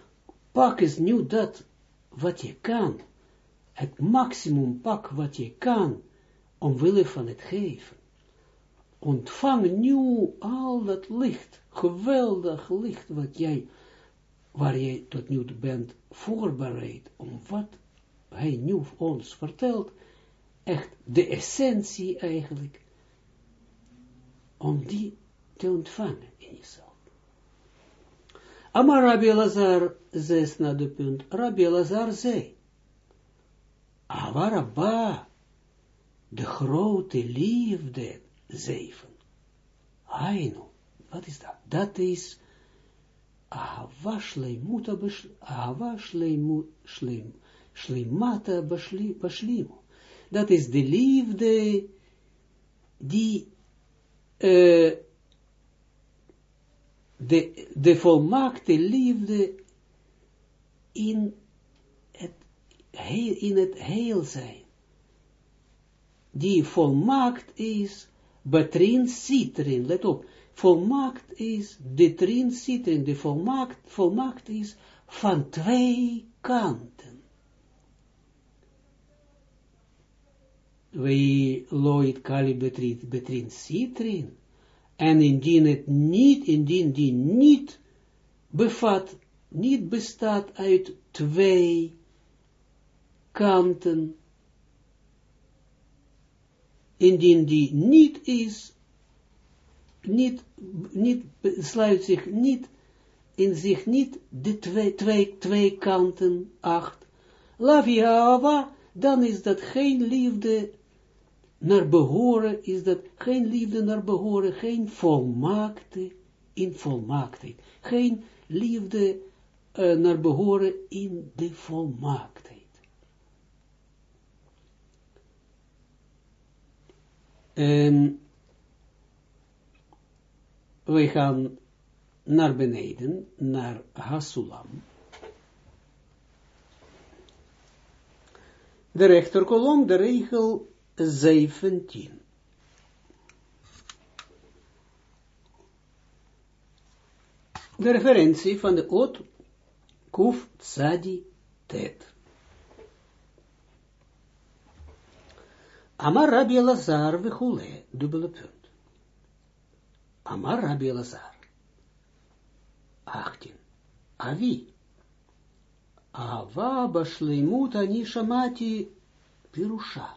pak eens nu dat wat je kan, het maximum pak wat je kan, omwille van het geven. Ontvang nu al dat licht, geweldig licht wat jij waar je tot nu bent voorbereid om wat hij nu ons vertelt, echt de essentie eigenlijk, om die te ontvangen in jezelf. Amar Rabbi Lazar, zes na de punt, Rabbi Lazar zei, Avarabba, de grote liefde, zeven. Aino, wat is dat? Dat is Ahava shleimuta Ahava shleimata bashlimu. Dat is de liefde die de, de volmaakte liefde in het, heel, in het heel zijn. Die volmaakt is, betrin citrin, let op, volmaakt is, de trin citrin, de volmaakt, volmaakt is van twee kanten. Wij loit kali betrin, betrin citrin, en indien het niet, indien die niet bevat, niet bestaat uit twee kanten, indien die niet is, niet, niet sluit zich niet, in zich niet de twee, twee, twee kanten acht, lavia dan is dat geen liefde naar behoren is dat geen liefde naar behoren, geen volmaakte in volmaaktheid. Geen liefde uh, naar behoren in de volmaaktheid. We gaan naar beneden, naar Hasulam. De rechterkolom, de regel 17. De referentie van de Ot Kuf Tzadi Tet. Amar Rabbi Lazar vechule, dubbele. Amar Rabbi Lazar. 18. Avi. Ava bashleimut ani shamati pirusha.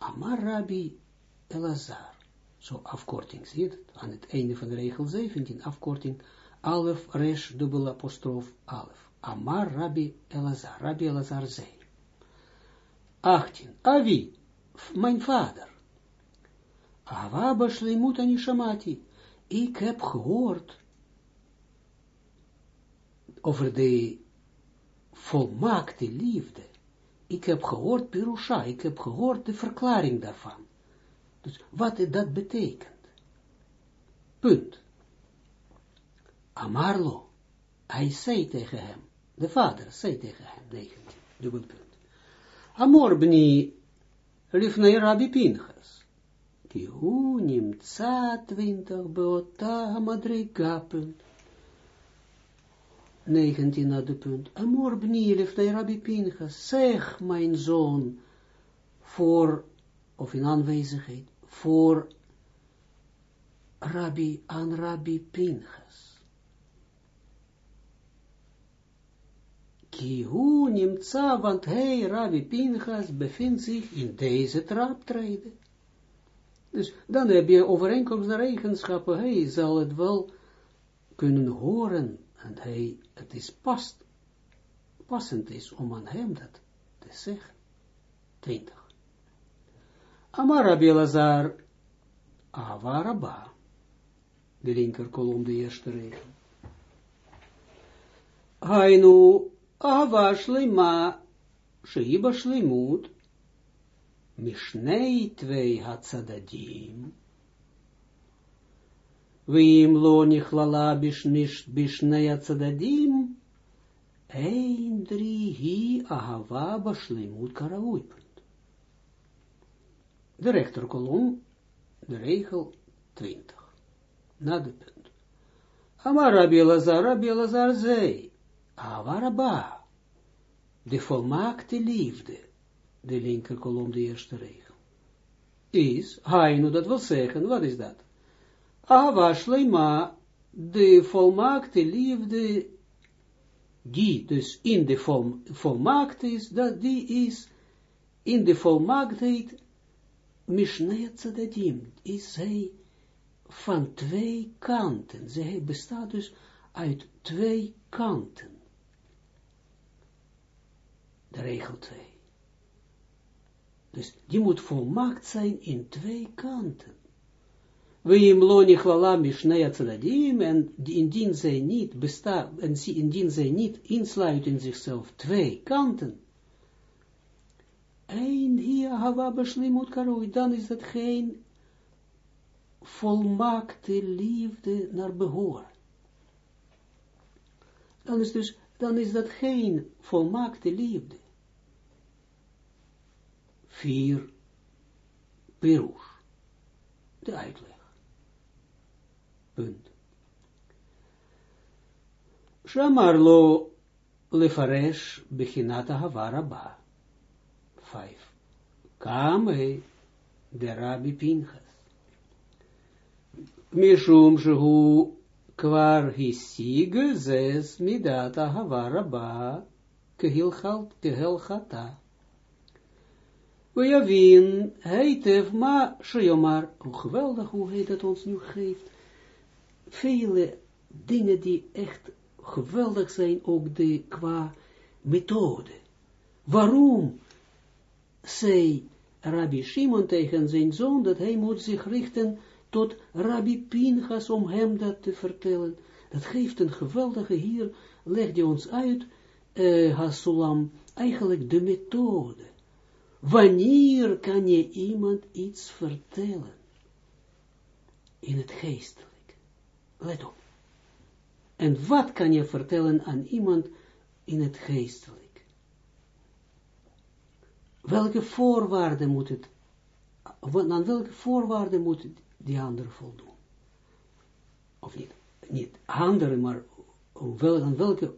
Amar Rabbi Elazar. Zo afkorting, zie je het? Aan het einde van de regel 17, afkorting, alef, resh, dubbel apostrof, alef. Amar Rabbi Elazar. Rabbi Elazar zei. 18. Avi, mijn vader. Ava bashleimut anishamati. Ik heb gehoord over de volmaakte liefde ik heb gehoord Pirusha, ik heb gehoord de verklaring daarvan. Dus wat dat betekent. Punt. Amarlo, hij zei tegen hem, de vader zei tegen hem, 19, dubbel punt. Amor bni lifnei Rabbi Pinchas, twintig beota madriga, punt. 19 naar de punt. Amor bnielef de Rabbi Pinchas, zeg mijn zoon, voor, of in aanwezigheid, voor Rabbi, aan Rabbi Pinchas. Kihu nimtza, want hij, Rabbi Pinchas, bevindt zich in deze traptreden. Dus dan heb je overeenkomst naar eigenschappen, hij zal het wel kunnen horen en hij, het is past, passend is om aan hem dat te zeggen. 20. Amar Rabbi Lazar, Avaraba, de linker kolom, de eerste regel. Hainu, Ava Shlema, Sheiba Shlemut, Mishnei twee Hatzadadim, Vim lo nichlala bishnei tzadadim, ein drie hi ahava bashlemut karaui. De rechterkolom, de regel 20. Na de punt. Amar Rabbi Lazar, zei, Avaraba, de volmaakte liefde, de linkerkolom, de eerste regel, is, hainu, dat wil zeggen, wat is dat? Ava Shlema, de volmaakte liefde, die dus in de vol, volmaakt is, dat die is in de volmaaktheid, Mishneh Tzadadim, is hij van twee kanten. Zij bestaat dus uit twee kanten. De regel 2. Dus die moet volmaakt zijn in twee kanten. We lo nichlala mishnea tzadadim, en indien zij niet bestaat, en indien zij niet insluit in zichzelf twee kanten, een hier hava beslimut karoi, dan is dat geen volmaakte liefde naar behoor. Dan is dus, dan is dat geen volmaakte liefde. Vier, Perush, de uitleg. Punt. Shamarlo lefaresh bechinata havaraba. Vijf. Kame de Rabbi Pinchas. Mishum shehu kwar hisig zes midata havaraba kehilchata. Ma. Hoe geweldig hoe hij dat ons nu geeft vele dingen die echt geweldig zijn, ook de, qua methode. Waarom zei Rabbi Shimon tegen zijn zoon, dat hij moet zich richten tot Rabbi Pinchas om hem dat te vertellen. Dat geeft een geweldige, hier legt hij ons uit, uh, Hasulam, eigenlijk de methode. Wanneer kan je iemand iets vertellen? In het geest. Let op. En wat kan je vertellen aan iemand in het geestelijk? Welke voorwaarden moet het, aan welke voorwaarden moet die ander voldoen? Of niet, niet anderen, maar aan welke,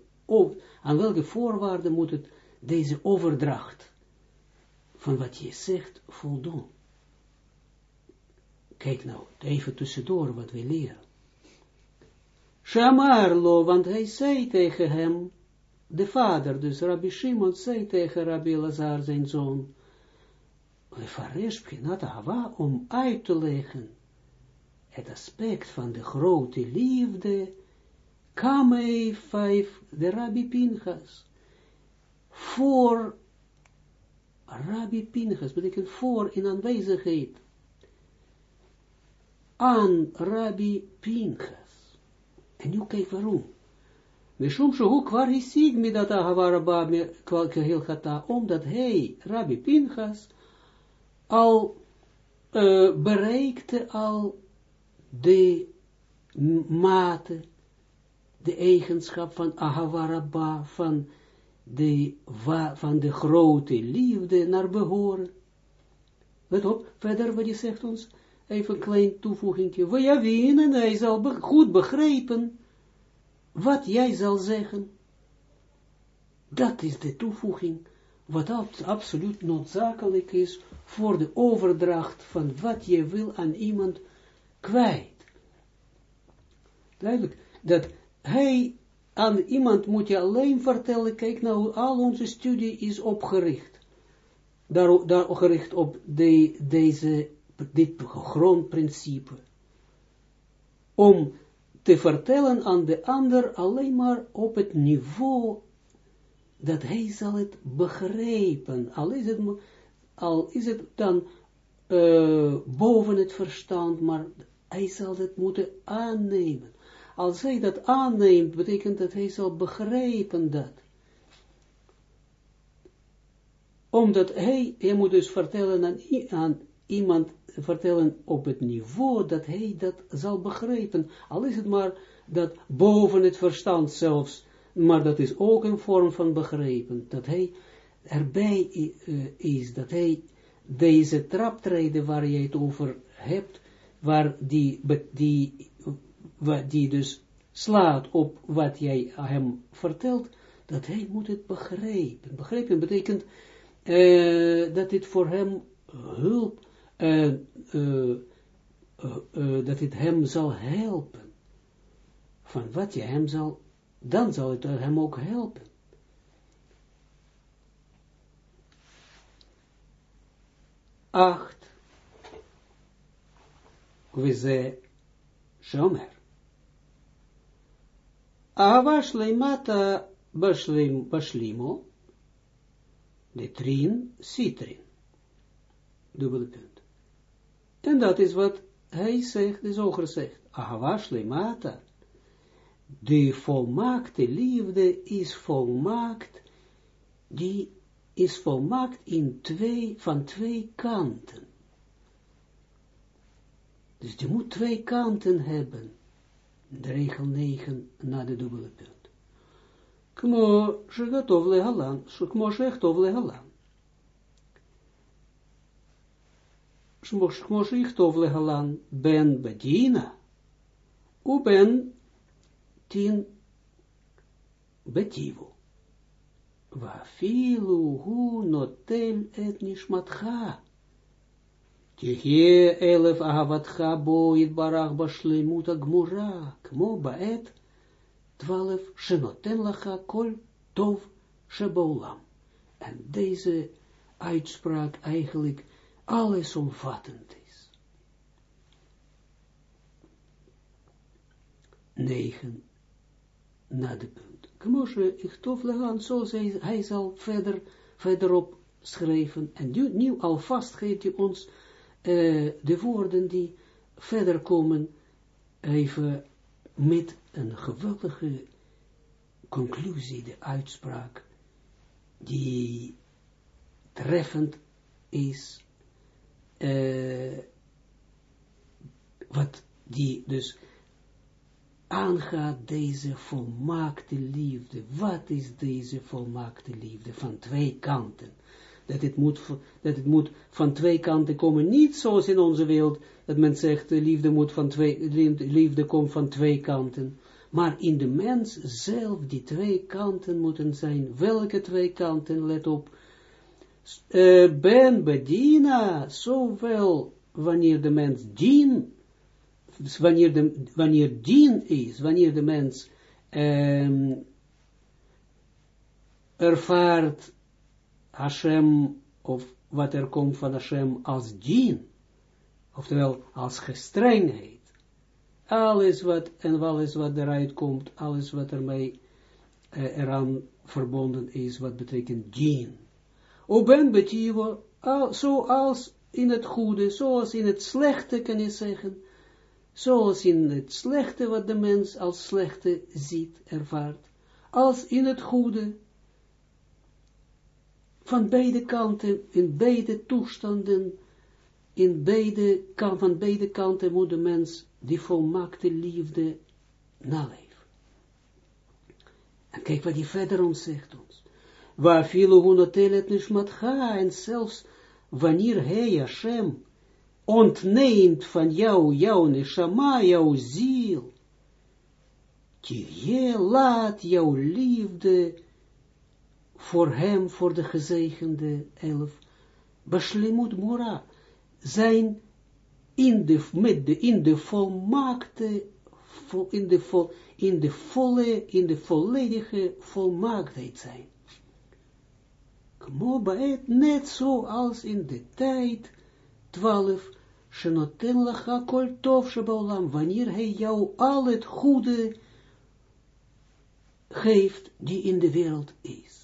aan welke voorwaarden moet het deze overdracht van wat je zegt voldoen? Kijk nou, even tussendoor wat we leren. Shamarlo, want hij zei tegen hem, de vader, dus Rabbi Shimon, zei tegen Rabbi Lazar, zijn zoon, Lefaresh Pchinat Hava, om uit te leggen het aspect van de grote liefde, Kamei vijf, de Rabbi Pinchas, voor Rabbi Pinchas, betekent voor in aanwezigheid, aan Rabbi Pinchas. En nu kijk waarom. Mishum shehu kwar hisig midata havaraba gata, omdat hij, Rabbi Pinchas, al uh, bereikte al de mate, de eigenschap van Ahavaraba, van de, van de grote liefde naar behoren. Let op, verder wat hij zegt ons, even een klein toevoegingje, we ja en hij zal goed begrijpen wat jij zal zeggen. Dat is de toevoeging, wat absoluut noodzakelijk is voor de overdracht van wat je wil aan iemand kwijt. Duidelijk, dat hij aan iemand moet je alleen vertellen, kijk nou, al onze studie is opgericht. Daar, daar gericht op de, deze dit grondprincipe, om te vertellen aan de ander alleen maar op het niveau dat hij zal het begrijpen, al is het, al is het dan uh, boven het verstand, maar hij zal het moeten aannemen. Als hij dat aanneemt, betekent dat hij zal begrijpen dat. Omdat hij, hij moet dus vertellen aan, aan iemand vertellen op het niveau dat hij dat zal begrijpen. Al is het maar dat boven het verstand zelfs, maar dat is ook een vorm van begrijpen. Dat hij erbij uh, is, dat hij deze traptreden waar je het over hebt, waar die, die, wat die dus slaat op wat jij hem vertelt, dat hij moet het begrijpen. Begrijpen betekent uh, dat dit voor hem hulp uh, uh, dat het hem zal helpen. Van wat je hem zal, dan zal het hem ook helpen. acht. We ze shomer. Ahava shleimata bashlimo, de trin citrin. Dubbele punt. En dat is wat hij zegt, de zoger zegt. Ahava shleimata. De volmaakte liefde is volmaakt, die is volmaakt in twee, van twee kanten. Dus die moet twee kanten hebben de regel 9 na de dubbele punt. Kmo shegatov lehalan, kmo shechtov lehalan. Kmo shechtov lehalan ben bedina, u ben tin betivu. Vafilu hu notel et nishmatcha. תהיה אלף אהבתך בו יתברך בשלמות הגמורה, כמו בעת twaalf, shenoten lacha kol tov shebaulam. En deze uitspraak eigenlijk allesomvattend is. 9 na de punt. Kmoshe, ik tof legan, zoals hij, hij zal verder, verderop schrijven. En nu, nu alvast geeft hij ons uh, de woorden die verder komen, even met een geweldige conclusie, de uitspraak, die treffend is, uh, wat die dus aangaat deze volmaakte liefde. Wat is deze volmaakte liefde van twee kanten? Dat het, moet, dat het moet van twee kanten komen, niet zoals in onze wereld, dat men zegt, de liefde, moet van twee, liefde komt van twee kanten, maar in de mens zelf, die twee kanten moeten zijn. Welke twee kanten, let op, uh, ben bedina, zowel wanneer de mens dien, wanneer, de, wanneer dien is, wanneer de mens um, ervaart Hashem, of wat er komt van Hashem als dien, oftewel als gestrengheid. Alles wat, en alles wat eruit komt, alles wat ermee uh, eraan verbonden is, wat betekent dien. O ben betivo, al, zoals in het goede, zoals in het slechte, kan je zeggen, zoals in het slechte, wat de mens als slechte ziet, ervaart, als in het goede, van beide kanten, in beide toestanden, in beide, kan, van beide kanten moet de mens die volmaakte liefde naleven. En kijk wat hij verder ons zegt ons. Waar veel honotel het nishmatcha, en zelfs wanneer hij Hashem ontneemt van jou, jouw neshama, jouw ziel, je laat jouw liefde voor hem, voor de gezegende elf, beslimut mora, zijn in de, met de, in de volmaakte, in de, vol, in de volle, in de volledige volmaaktheid zijn. Kmobaet, net zoals in de tijd, twaalf, shenoten lacha kol tov shebaolam, wanneer hij jou al het goede geeft die in de wereld is.